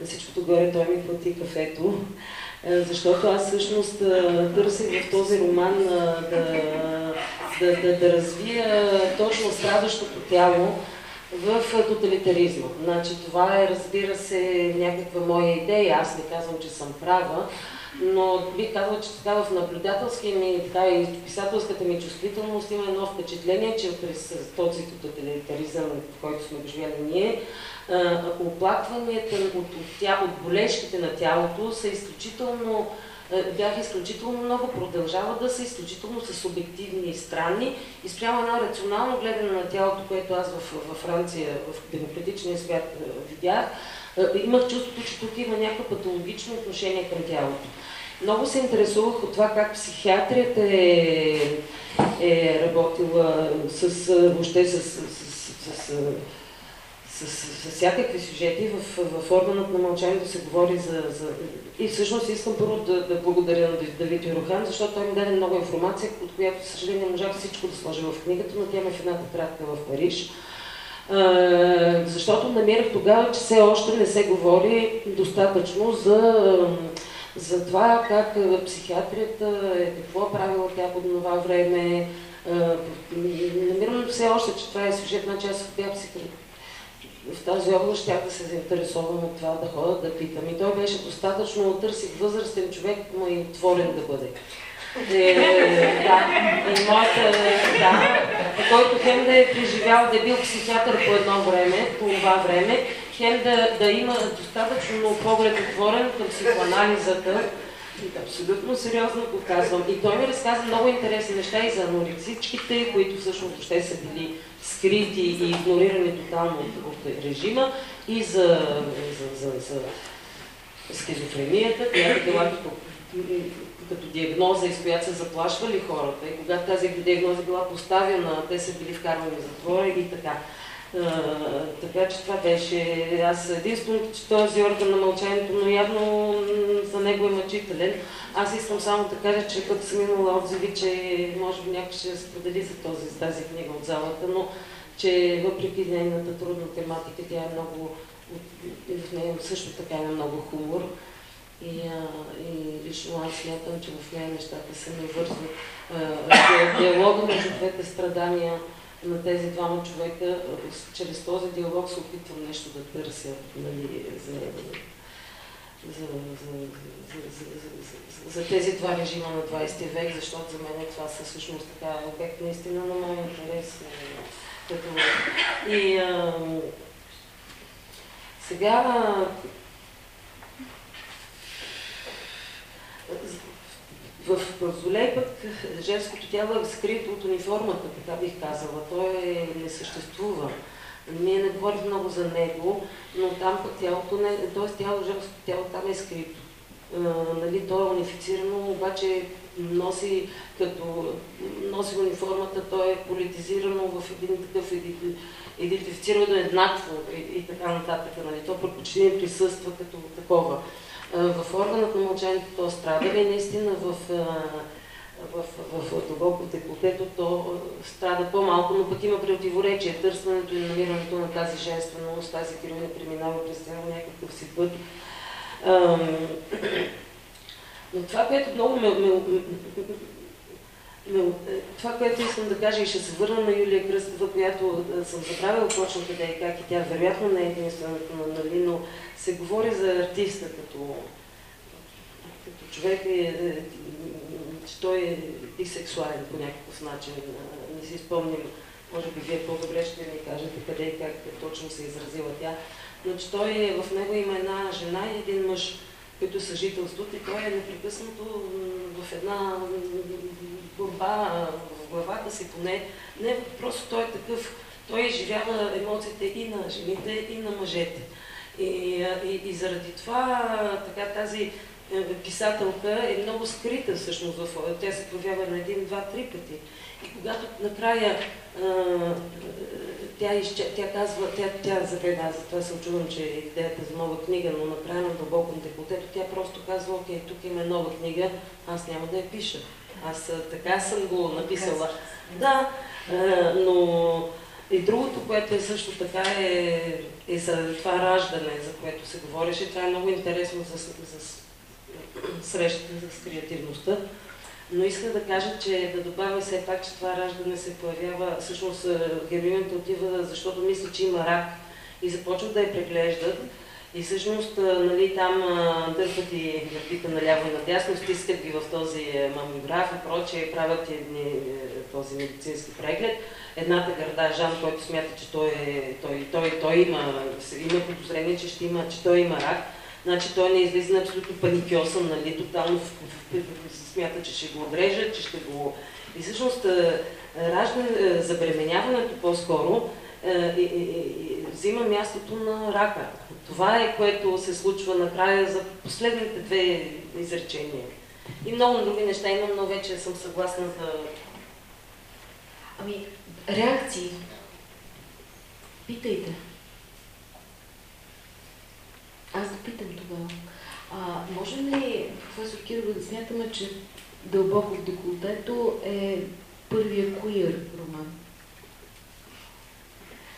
на всичкото горе той ми плати кафето, защото аз всъщност търсих в този роман да, да, да, да развия точно страдащото тяло в тоталитаризма. Значи това е, разбира се, някаква моя идея. Аз не казвам, че съм права, но бих казала, че така в наблюдателския ми така и писателската ми чувствителност има едно впечатление, че през този тоталитаризъм, в който сме живели ние, оплакванията от, от, от, болешките на тялото са изключително бяха изключително много, продължават да са изключително са субективни и странни и спрямо едно рационално гледане на тялото, което аз в, в Франция, в демократичния свят видях, имах чувството, че тук има някакво патологично отношение към тялото. Много се интересувах от това как психиатрията е, е работила с, въобще с, с, с, с, с, с, с всякакви сюжети. В, в органът на мълчанието се говори за, за... И всъщност искам първо да, да благодаря на Давид Юрохан, защото той ми даде много информация, от която, съжаление, можах всичко да сложа в книгата, но тя ме в една тетрадка в Париж. Uh, защото намерих тогава, че все още не се говори достатъчно за за това как психиатрията е какво е правила тя по това време. Намирам все още, че това е сюжет, значи аз в бях в тази област щях да се заинтересувам от това да ходя да питам. И той беше достатъчно, търсих възрастен човек, но и отворен да бъде. Е, да, и моята, да, който хем да е преживял, да е бил психиатър по едно време, по това време, хем да, да има достатъчно поглед отворен към психоанализата. Абсолютно сериозно го казвам. И той ми разказа много интересни неща и за анорексичките, които всъщност ще са били скрити и игнорирани тотално от, режима, и за, за, за, за скизофренията, която била като диагноза, и с която са заплашвали хората. И когато тази диагноза била поставена, те са били вкарвани в затвора и така така че това беше... Аз единственото, че този орган на мълчанието, но явно за него е мъчителен. Аз искам само да кажа, че като съм имала отзиви, че може би някой ще сподели за, този, тази книга от залата, но че въпреки нейната трудна тематика, тя е много... В нея също така има много хумор. И, а, и лично аз смятам, че в нея нещата се навързват. Диалога между двете страдания на тези двама човека, чрез този диалог се опитвам нещо да търся нали, за, за, за, за, тези два режима на 20 век, защото за мен това са всъщност така обект наистина на моя интерес. Като... И а, сега в Мавзолей пък женското тяло е скрито от униформата, така бих казала. Той е, не съществува. Ние не говорим много за него, но там пък тялото не, т.е. тяло, женското тяло там е скрито. А, нали, то е унифицирано, обаче носи, като носи униформата, то е политизирано в един такъв идентифицирано еднакво и, и така нататък. Нали. То предпочитание присъства като такова в органът на мълчанието то страда и наистина в, в, в, в дълбоко деколтето то страда по-малко, но пък има противоречие. Търсването и намирането на тази женственост, тази героиня преминава през някакъв си път. Но това, което много ме, ме, това, което искам да кажа и ще се върна на Юлия Кръстова, която съм забравила точно къде и как и тя вероятно не е единствената, нали, но се говори за артиста като, като човек, е, е, че той е бисексуален по някакъв начин. Не си спомням, може би вие по-добре ще ми кажете къде и как точно се е изразила тя. Но че той е, в него има една жена и един мъж, които съжителстват и той е непрекъснато в една борба в главата си поне. Не, просто той е такъв, той изживява емоциите и на жените, и на мъжете. И, и, и заради това така тази е, писателка е много скрита всъщност. В, тя се появява на един, два, три пъти. И когато накрая тя, изче, тя казва, тя, тя загледа, аз затова се очудвам, че е идеята за нова книга, но накрая на дълбоко деколтето, тя просто казва, окей, тук има нова книга, аз няма да я пиша. Аз така съм го написала. Да, но и другото, което е също така е, е за това раждане, за което се говореше. Това е много интересно за, за срещата с креативността. Но иска да кажа, че да добавя все пак, че това раждане се появява, всъщност героинята отива, защото мисля, че има рак и започват да я преглеждат. И всъщност нали, там дърпат и гърдите наляво и надясно, стискат ги в този е, мамограф и прочее, правят едни, е, този медицински преглед. Едната гърда е Жан, който смята, че той, е, той, той, той има, има подозрение, че, ще има, че той има рак. Значи той не излиза абсолютно паникьосан, нали, тотално в, в, в, в, смята, че ще го отрежат, че ще го... И всъщност раждане, забременяването по-скоро и, и, и, взима мястото на рака. Това е което се случва накрая за последните две изречения. И много други неща имам, но вече съм съгласна за... Ами, реакции. Питайте. Аз да питам тогава. А, може ли, професор Кирова, да смятаме, че Дълбоко в деколтето е първия куир роман?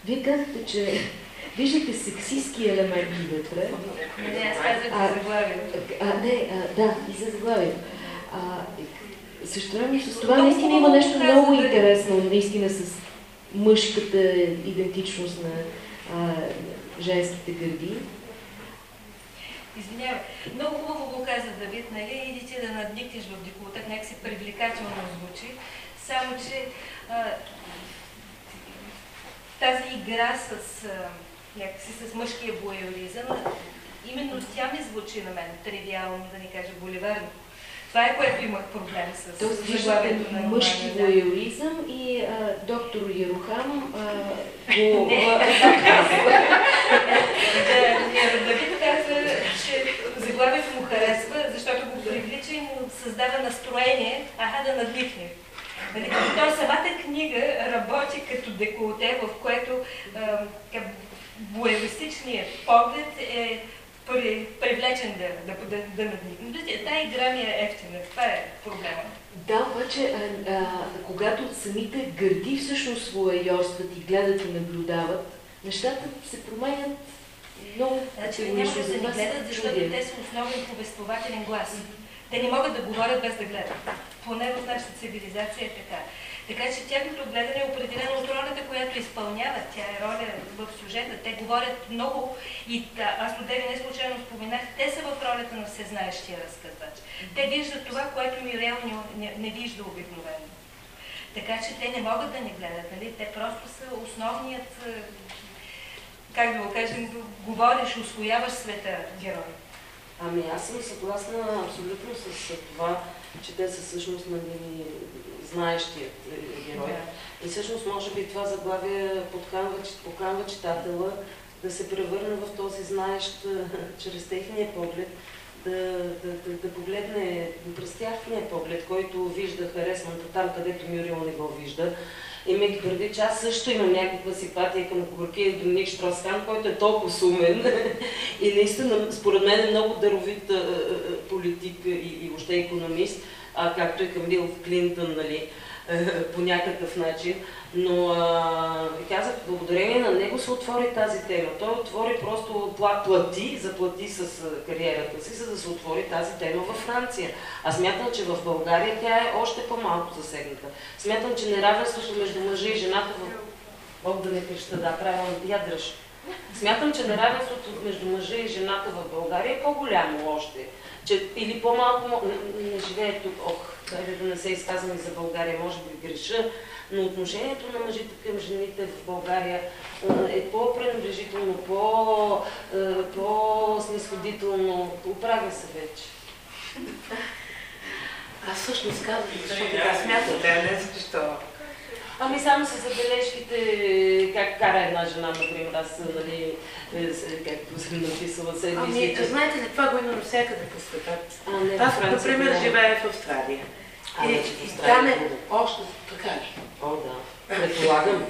Вие казахте, че виждате сексистски елементи вътре. Не, аз казах за заглавието. Не, а, да, и за заглавието. Също с това наистина има нещо много интересно, наистина с мъжката идентичност на а, женските гърди. Извинявай, много хубаво го каза Давид, нали? Иди ти да надникнеш в деколтет, някакси привлекателно звучи. Само, че а, тази игра с, а, някакси с мъжкия боеризъм, именно тя ми звучи на мен тривиално, да ни кажа боливарно. Това е което имах проблем с заглавието на мъжки воеризъм и а, доктор Ярухам го... Не, а, Да, не, Давид казва, че заглавието му харесва, защото го привлича и му създава настроение, аха да надникне. Нали, той самата книга работи като деколте, в което воеристичният поглед е при, привлечен да, да, да, да надникне. Тая игра ми е ефтина, това е проблема. Да, обаче, а, а, когато самите гърди всъщност своейорстват и гледат и наблюдават, нещата се променят много Значи не може да се се гледат, защото чудя. те са основен повествователен глас. Те не могат да говорят без да гледат. Поне в нашата цивилизация е така. Така че тяхното гледане е определено от ролята, която изпълняват. Тя е роля в сюжета. Те говорят много и аз одеве не случайно споменах, те са в ролята на всезнаещия разказвач. Те виждат това, което Мирел не, не, не вижда обикновено. Така че те не могат да не гледат. Нали? Те просто са основният, е, как да го кажем, говориш, освояваш света герой. Ами аз съм съгласна абсолютно с това, че те са всъщност нали, знаещият е, герой. И всъщност може би това заглавие подканва, поканва читателя да се превърне в този знаещ е, чрез техния поглед, да, да, да, да погледне през тяхния поглед, който вижда харесването там, където Мюрил не го вижда. Имайки преди, че аз също имам някаква симпатия към Горкия Доминик Штросхан, който е толкова сумен и наистина, според мен е много даровит а, политик и, и въобще економист, а, както и към Бил Клинтън, нали, по някакъв начин. Но а, казах, благодарение на него се отвори тази тема. Той отвори просто, пла- плати, заплати с кариерата си, за да се отвори тази тема във Франция. А смятам, че в България тя е още по-малко засегната. Смятам, че неравенството между мъжа и жената в... Бог да не креща, да, правилно, я дръж. Смятам, че неравенството между мъжа и жената в България е по-голямо още. Че, или по-малко не, не живее тук. Ох, хайде да не се изказвам за България, може би греша, но отношението на мъжите към жените в България е по-пренебрежително, по, а, по-снисходително. Оправя се вече. Аз всъщност казвам, защото така смятам, да не защо. Ами само с забележките, как кара една жена, например, аз, нали, е, както съм написала, се Ами, че... знаете ли, това го има навсякъде по света. Аз, Франция например, няма. живея в Австралия. А, И, значи и Австралия там е е още така ли. О, да. Предполагам.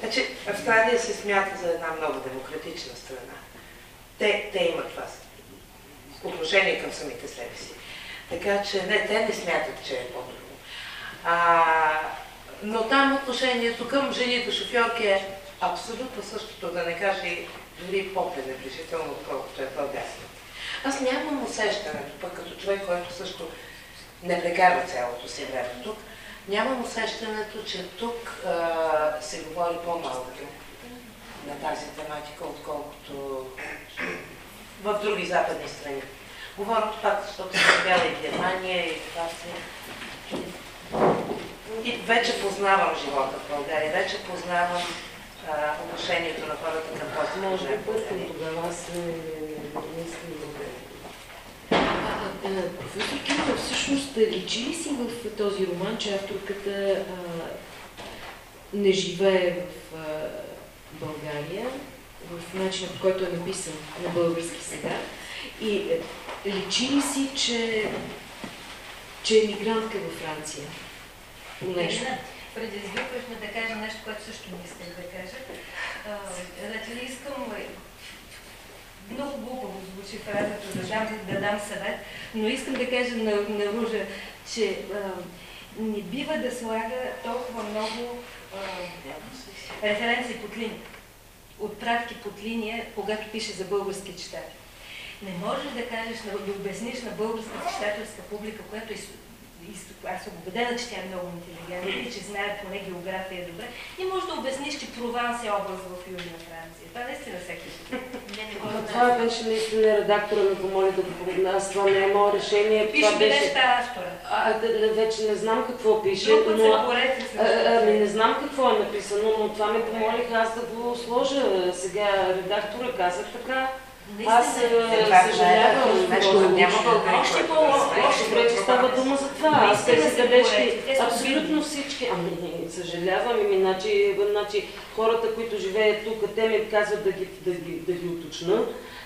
Значи, Австралия се смята за една много демократична страна. Те, те имат това отношение към самите себе си. Така че не, те не смятат, че е по-добро. Но там отношението към жените шофьорки е абсолютно същото, да не кажа и дори по-пренебрежително, отколкото е в България. Аз нямам усещането, пък като човек, който също не прекарва цялото си време тук, нямам усещането, че тук а, се говори по-малко на тази тематика, отколкото в други западни страни. Говоря пак, защото съм живяла и Германия, и в Австрия. И вече познавам живота в България, вече познавам а, отношението на хората към този Може би бъркам тогава, аз не, а, а, професор Кирова, всъщност личи ли си в този роман, че авторката а, не живее в а, България, в начина по който е написан на български сега? И личи ли си, че че е мигрантка във Франция. Нещо. Не, предизвикахме да кажа нещо, което също не исках да кажа. Значи искам много глупаво звучи фразата да дам, да дам съвет, но искам да кажа на, на Ружа, че а, не бива да слага толкова много а, референции под линия, отправки под линия, когато пише за български читатели. Не можеш да кажеш, да обясниш на българската читателска публика, която е из- аз съм убедена, че тя е много интелигентна и че знае поне география добре, не можеш да обясниш, че Прованс е област в Южна Франция. Това наистина всеки. Това беше наистина редактора ме помоли да го. Аз това не е мое решение. Пише Това беше... бележка автора. А, вече не знам какво пише, но... Ами не знам какво е написано, но това ме помолих аз да го сложа. Сега редактора казах така. Аз е, съжалявам. Още който по- да знае, Още че става дума за това. Аз тези бележки, абсолютно всички. Ами, съжалявам, ами, значи, значи, хората, които живеят тук, те ми казват да ги, да ги, да ги уточна.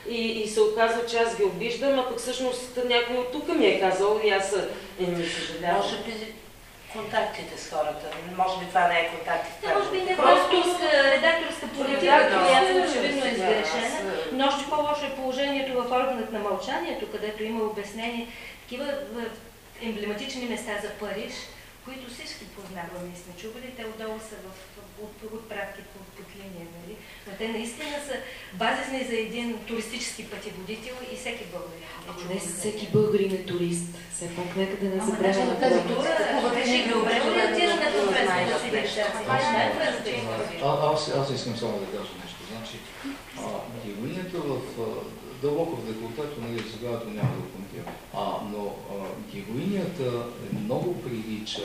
И, и се оказва, че аз ги обиждам, а пък всъщност някой от тук ми е казал и аз е, ми съжалявам. Може би контактите с хората. Може би това не е контактите. Те може би не Просто просто редакторска политика, която да, очевидно е аз, Но още по-лошо е положението в органът на мълчанието, където има обяснение. Такива емблематични места за Париж, които всички познаваме и сме чували, те отдолу са в, от, отправки под, под линия, нали? Но те наистина са базисни за един туристически пътеводител и всеки българин. е Ако чувал не за всеки българин е турист, все пак нека да не Ама забравяме даже на тази това. тура, ако беше това е аз, аз искам само да кажа нещо. Значи, героинята в дълбоко в деколтето, нали, заглавието няма да го коментирам. А, но а, героинята е много прилича,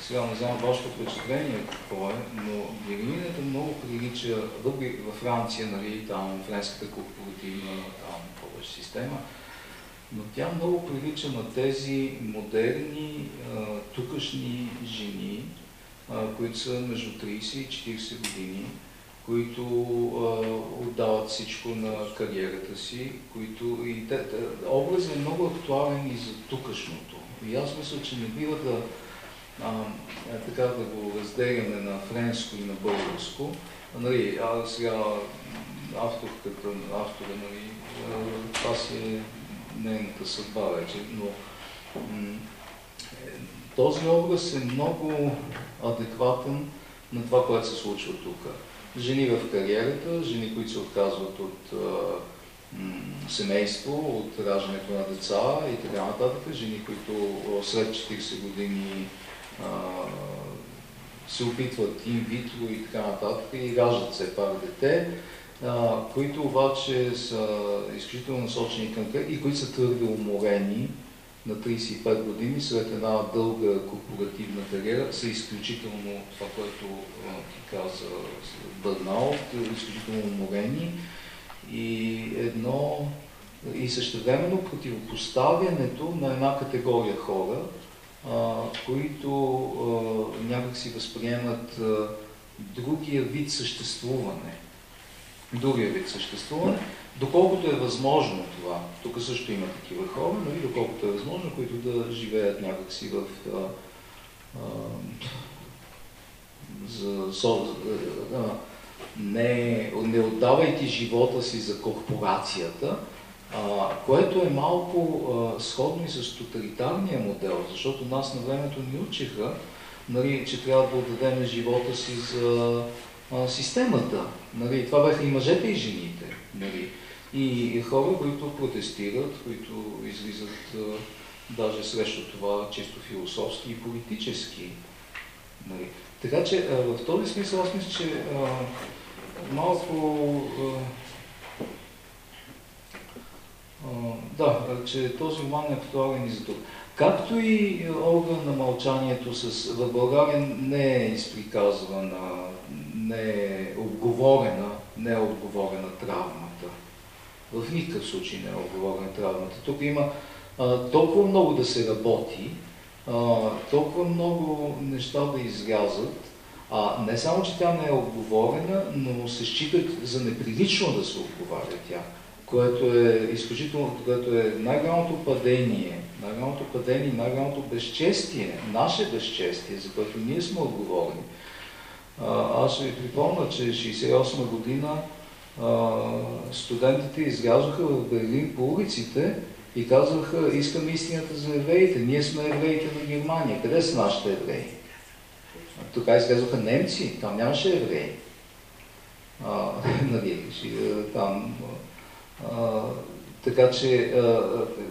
сега не знам вашето впечатление какво е, но героинята много прилича, въпреки във Франция, нали, там френската корпоративна там, система, но тя много прилича на тези модерни, тукашни жени, които са между 30 и 40 години, които а, отдават всичко на кариерата си, които и те, образът е много актуален и за тукашното. И аз мисля, че не бива да а, е, така да го разделяме на френско и на българско. Нали, а сега авторката, автора, нали, а, това си е нейната съдба вече, но е, този образ е много адекватен на това, което се случва тук. Жени в кариерата, жени, които се отказват от семейство, от раждането на деца и така нататък, жени, които след 40 години се опитват инвитро и така нататък и раждат все пак дете, а, които обаче са изключително насочени към край и които са твърде уморени на 35 години след една дълга корпоративна кариера са изключително, това, което ти каза, бърнаут, изключително уморени. И едно и същевременно противопоставянето на една категория хора, които някак си възприемат другия вид съществуване. Другия вид съществуване, доколкото е възможно това. Тук също има такива хора, нали, доколкото е възможно, които да живеят някакси в за, со, не, не отдавайки живота си за корпорацията, а, което е малко а, сходно и с тоталитарния модел, защото нас на времето ни учиха, нали, че трябва да отдадем живота си за а, системата. Нали, това бяха и мъжете и жените. Нали, и хора, които протестират, които излизат а, даже срещу това чисто философски и политически. Нали. Така че а, в този смисъл аз мисля, че а, малко а, да, че този роман е актуален и за тук. Както и орган на мълчанието с, в България не е изприказвана, не е отговорена, не е отговорена травмата. В никакъв случай не е отговорена травмата. Тук има а, толкова много да се работи, а, толкова много неща да излязат, а не само, че тя не е отговорена, но се считат за неприлично да се отговаря тя което е изключително, което е най-голямото падение, най-голямото падение, най-голямото безчестие, наше безчестие, за което ние сме отговорни. Аз ви припомня, че 68 година студентите излязоха в Берлин по улиците и казваха, искаме истината за евреите. Ние сме евреите на Германия. Къде са нашите евреи? Тук излязоха немци, там нямаше евреи. А, нали, там, така че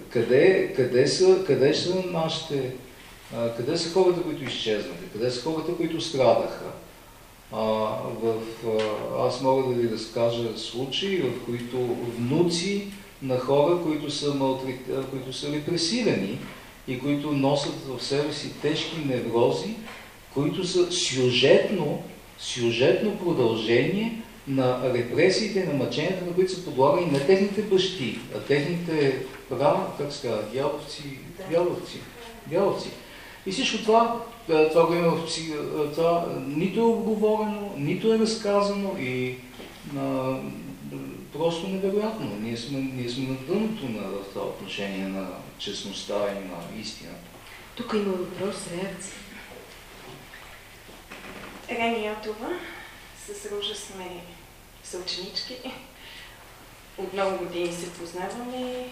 къде, къде, са, къде са нашите, къде са хората, които изчезнаха, къде са хората, които страдаха? А, в, а, аз мога да ви разкажа случаи, в които внуци на хора, които са, малтри... които са репресирани и които носят в себе си тежки неврози, които са сюжетно, сюжетно продължение на репресиите, на мъченията, на които са подлагани не техните бащи, а техните права, как се казва, дяволци, дяволци, дяволци. И всичко това, е, това го има в е, това нито е обговорено, нито е разказано и а, просто невероятно. Ние сме, ние сме на дъното на, в това отношение на честността и на истината. Тук има въпрос, реакция. Рени Йотова, с Ружа сме съученички. От много години се познаваме.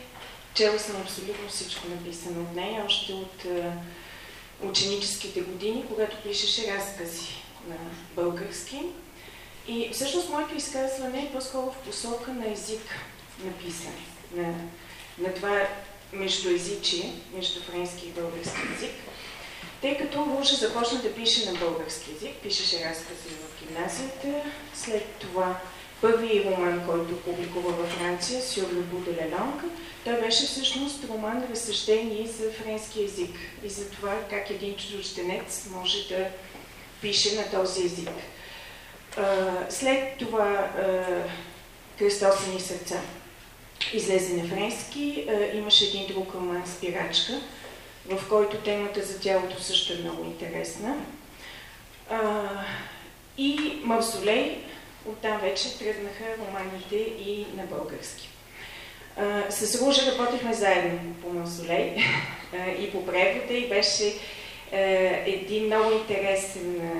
Чела съм абсолютно всичко написано от нея, още от е, ученическите години, когато пишеше разкази на български. И всъщност моето изказване е по-скоро в посока на език на писане, на, на това междуезичие, между френски и български език. Тъй като Лужа започна да пише на български язик, пишеше разкази в гимназията, след това първият роман, който публикува във Франция, bout de la langue, той беше всъщност роман разсъждение за френски язик и за това как един чужденец може да пише на този език. След това Кръстосани сърца излезе на френски. Имаше един друг роман Спирачка, в който темата за тялото също е много интересна. И Мавзолей, оттам вече тръгнаха романите и на български. С Ружа работихме заедно по Мавзолей и по превода и беше един много интересен,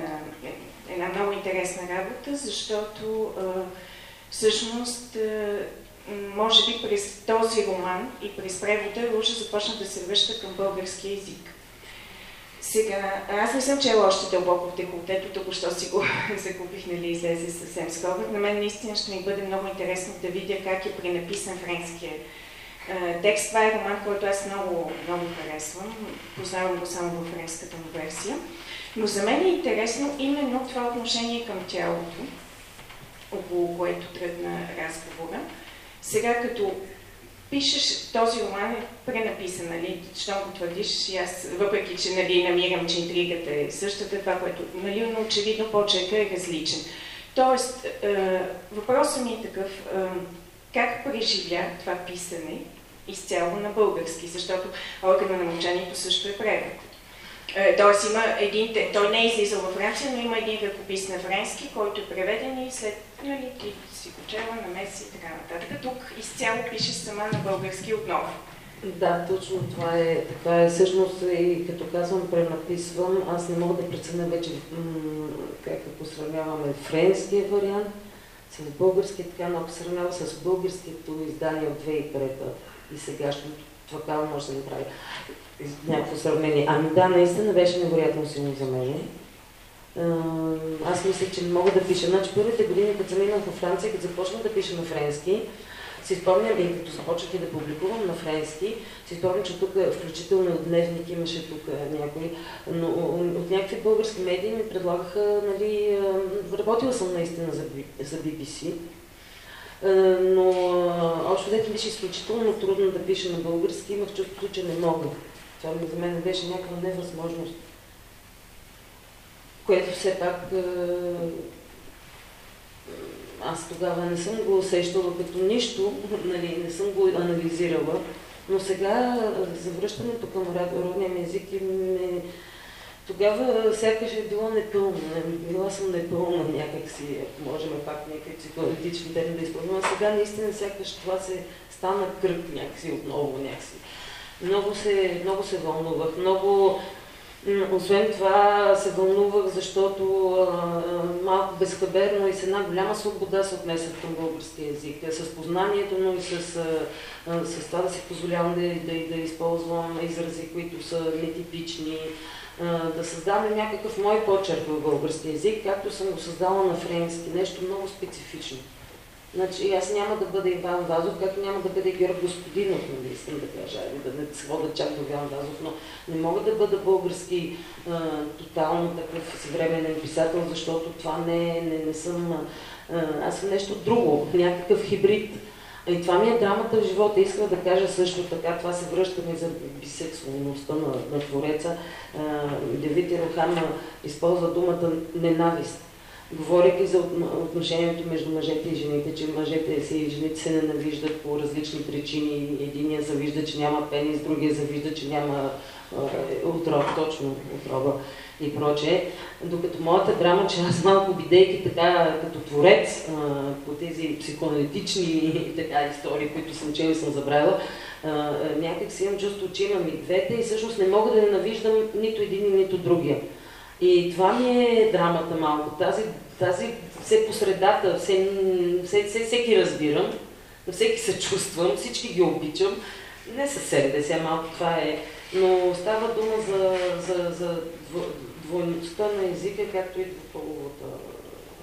една много интересна работа, защото всъщност може би през този роман и през превода Ружа започна да се връща към български язик. Сега, аз не съм чела още дълбоко в деколтето, тук що си го закупих, нали, излезе съвсем скоро. На мен наистина ще ми бъде много интересно да видя как е пренаписан френския текст. Това е роман, който аз много, много харесвам. Познавам го само в френската му версия. Но за мен е интересно именно това отношение към тялото, около което тръгна разговора. Сега като пишеш този роман е пренаписан, нали, що го твърдиш, и аз, въпреки че нали, намирам, че интригата е същата, това, което, нали, но очевидно почерка е различен. Тоест, е, въпросът ми е такъв, е, как преживя това писане изцяло на български, защото органа на мълчанието също е превод. Е, тоест има един, той не е излизал във Франция, но има един ръкопис на френски, който е преведен и след, нали, ти си го чела, намеси и така нататък. Тук изцяло пише сама на български отново. Да, точно това е. Това е всъщност и като казвам пренаписвам, аз не мога да преценя вече как ако сравняваме френския вариант с българския, така, но ако сравнява с българското издание от 2003 и сегашното, това може да направи някакво сравнение. Ами да, наистина беше невероятно силно за мен. Аз мисля, че мога да пиша. Значи първите години, като съм минал в Франция, като започнах да пиша на френски, си спомням и като започнах и да публикувам на френски, си спомням, че тук, включително Дневник имаше тук някой, но от някакви български медии ми предлагаха, нали, работила съм наистина за, за BBC, но общо дете беше изключително трудно да пиша на български, имах чувството, че не мога. Това за мен беше някаква невъзможност, което все пак аз тогава не съм го усещала като нищо, нали, не съм го анализирала, но сега завръщането към родния ми език ми тогава сякаш е било непълно. Била съм непълна някакси, ако можем пак някакви психоаналитични термини да използвам. А сега наистина сякаш това се стана кръг някакси отново някакси. Много се, много се вълнувах, много освен това се вълнувах, защото а, малко безхаберно и с една голяма свобода се отнесах към българския язик. С познанието, но и с, а, с това да си позволявам да, да, да използвам изрази, които са нетипични, да създам някакъв мой почерк в български язик, както съм го създала на френски. Нещо много специфично. Значи аз няма да бъда Иван Вазов, както няма да бъде Георг Господинов, нали искам да кажа, да не се вода чак до Иван Вазов, но не мога да бъда български а, тотално такъв съвременен писател, защото това не, не, не съм... А, аз съм нещо друго, някакъв хибрид. И това ми е драмата в живота. Искам да кажа също така, това се връщаме за бисексуалността на, на Твореца. Девити Рохан използва думата ненавист говорейки за отношението между мъжете и жените, че мъжете си и жените се ненавиждат по различни причини. Единия завижда, че няма пенис, другия завижда, че няма отроб, точно отроба и прочее. Докато моята драма, че аз малко бидейки така като творец а, по тези психоаналитични така, истории, които съм чела и съм забравила, някак си имам чувство, че имам и двете и всъщност не мога да ненавиждам нито един, нито другия. И това ми е драмата малко. Тази, тази все по средата, все, все, все, всеки разбирам, на всеки се чувствам, всички ги обичам. Не със себе сега малко това е. Но става дума за, за, за двойността на езика, както и половата,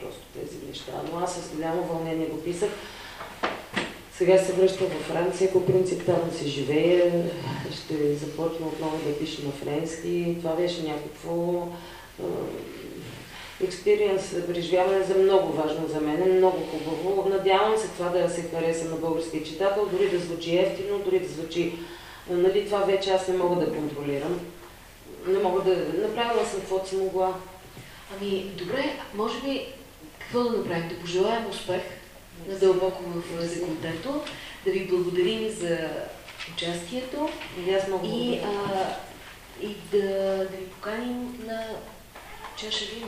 просто тези неща. Но аз с голямо вълнение го писах. Сега се връщам във Франция, по принцип там се живее, ще започна отново да пиша на френски. Това беше някакво експириенс, преживяване за много важно за мен, много хубаво. Надявам се това да се хареса на българския читател, дори да звучи ефтино, дори да звучи... Нали, това вече аз не мога да контролирам. Не мога да... Направила съм каквото съм могла. Ами, добре, може би какво да направим? Да пожелаем успех на дълбоко в Зеконтето, да ви благодарим за участието и, аз много и, а, и да, да ви поканим на чаша вино.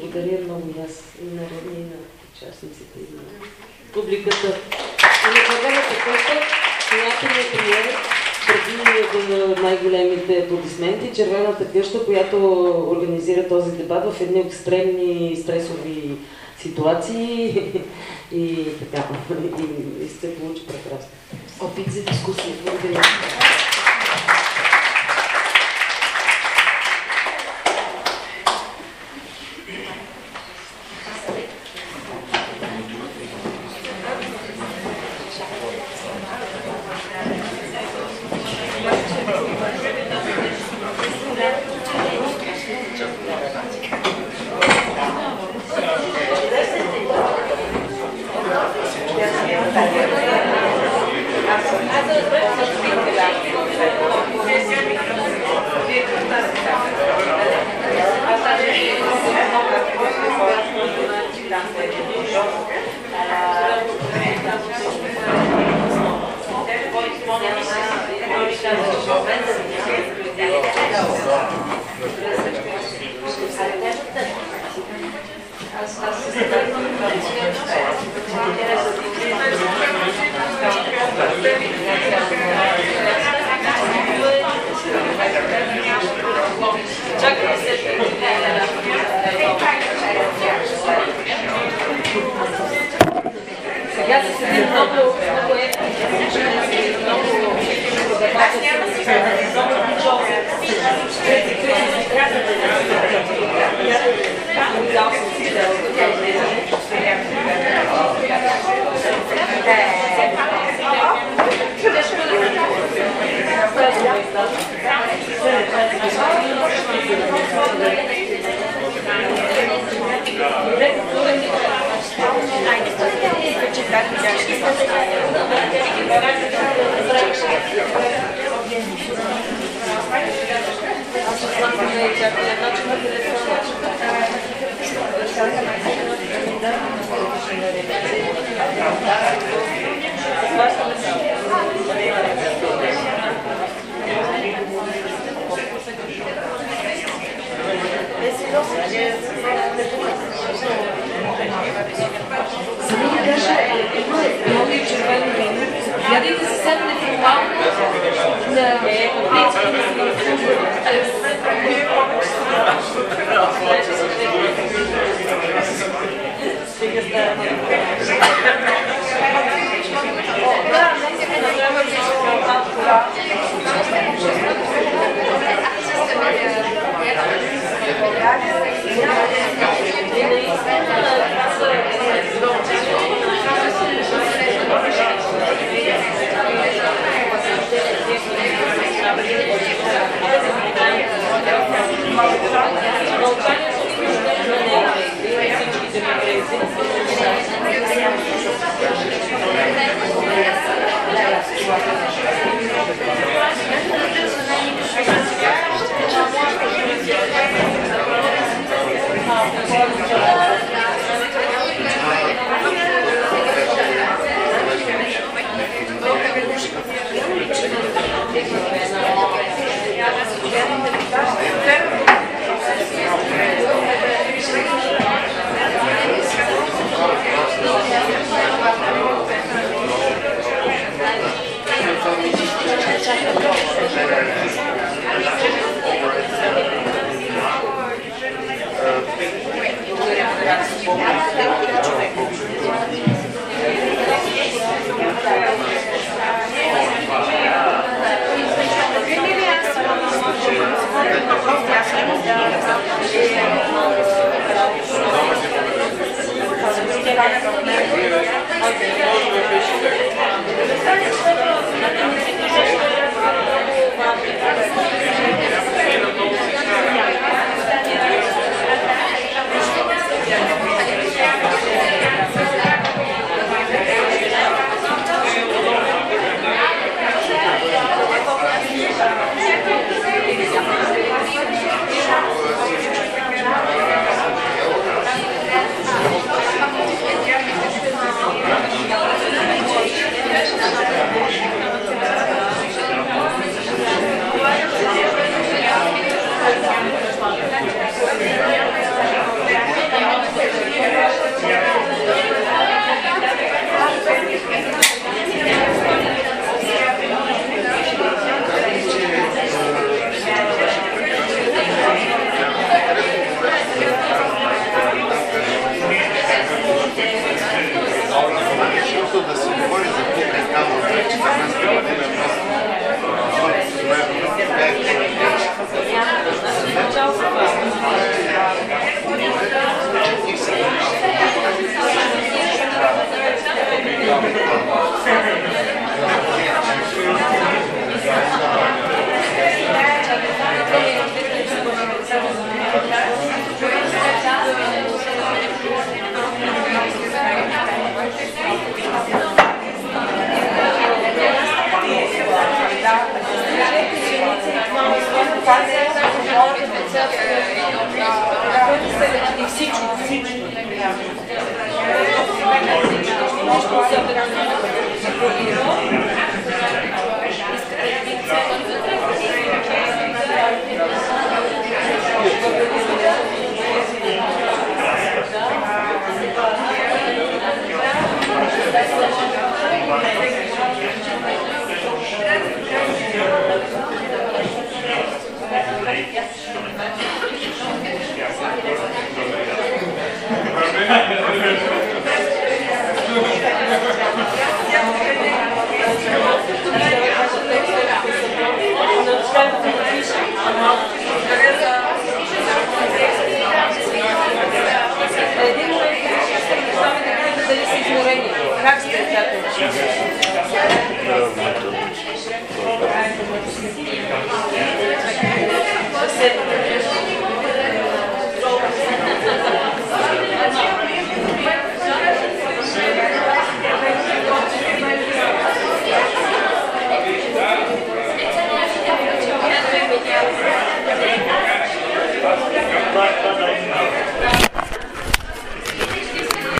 Благодаря много и аз и на родни, и на участниците, и на публиката. И на програмата къща, която ни прие преди на най-големите аплодисменти, Червената къща, която организира този дебат в едни екстремни стресови ситуации и така. И, и се получи прекрасно. Опит за дискусия. Благодаря.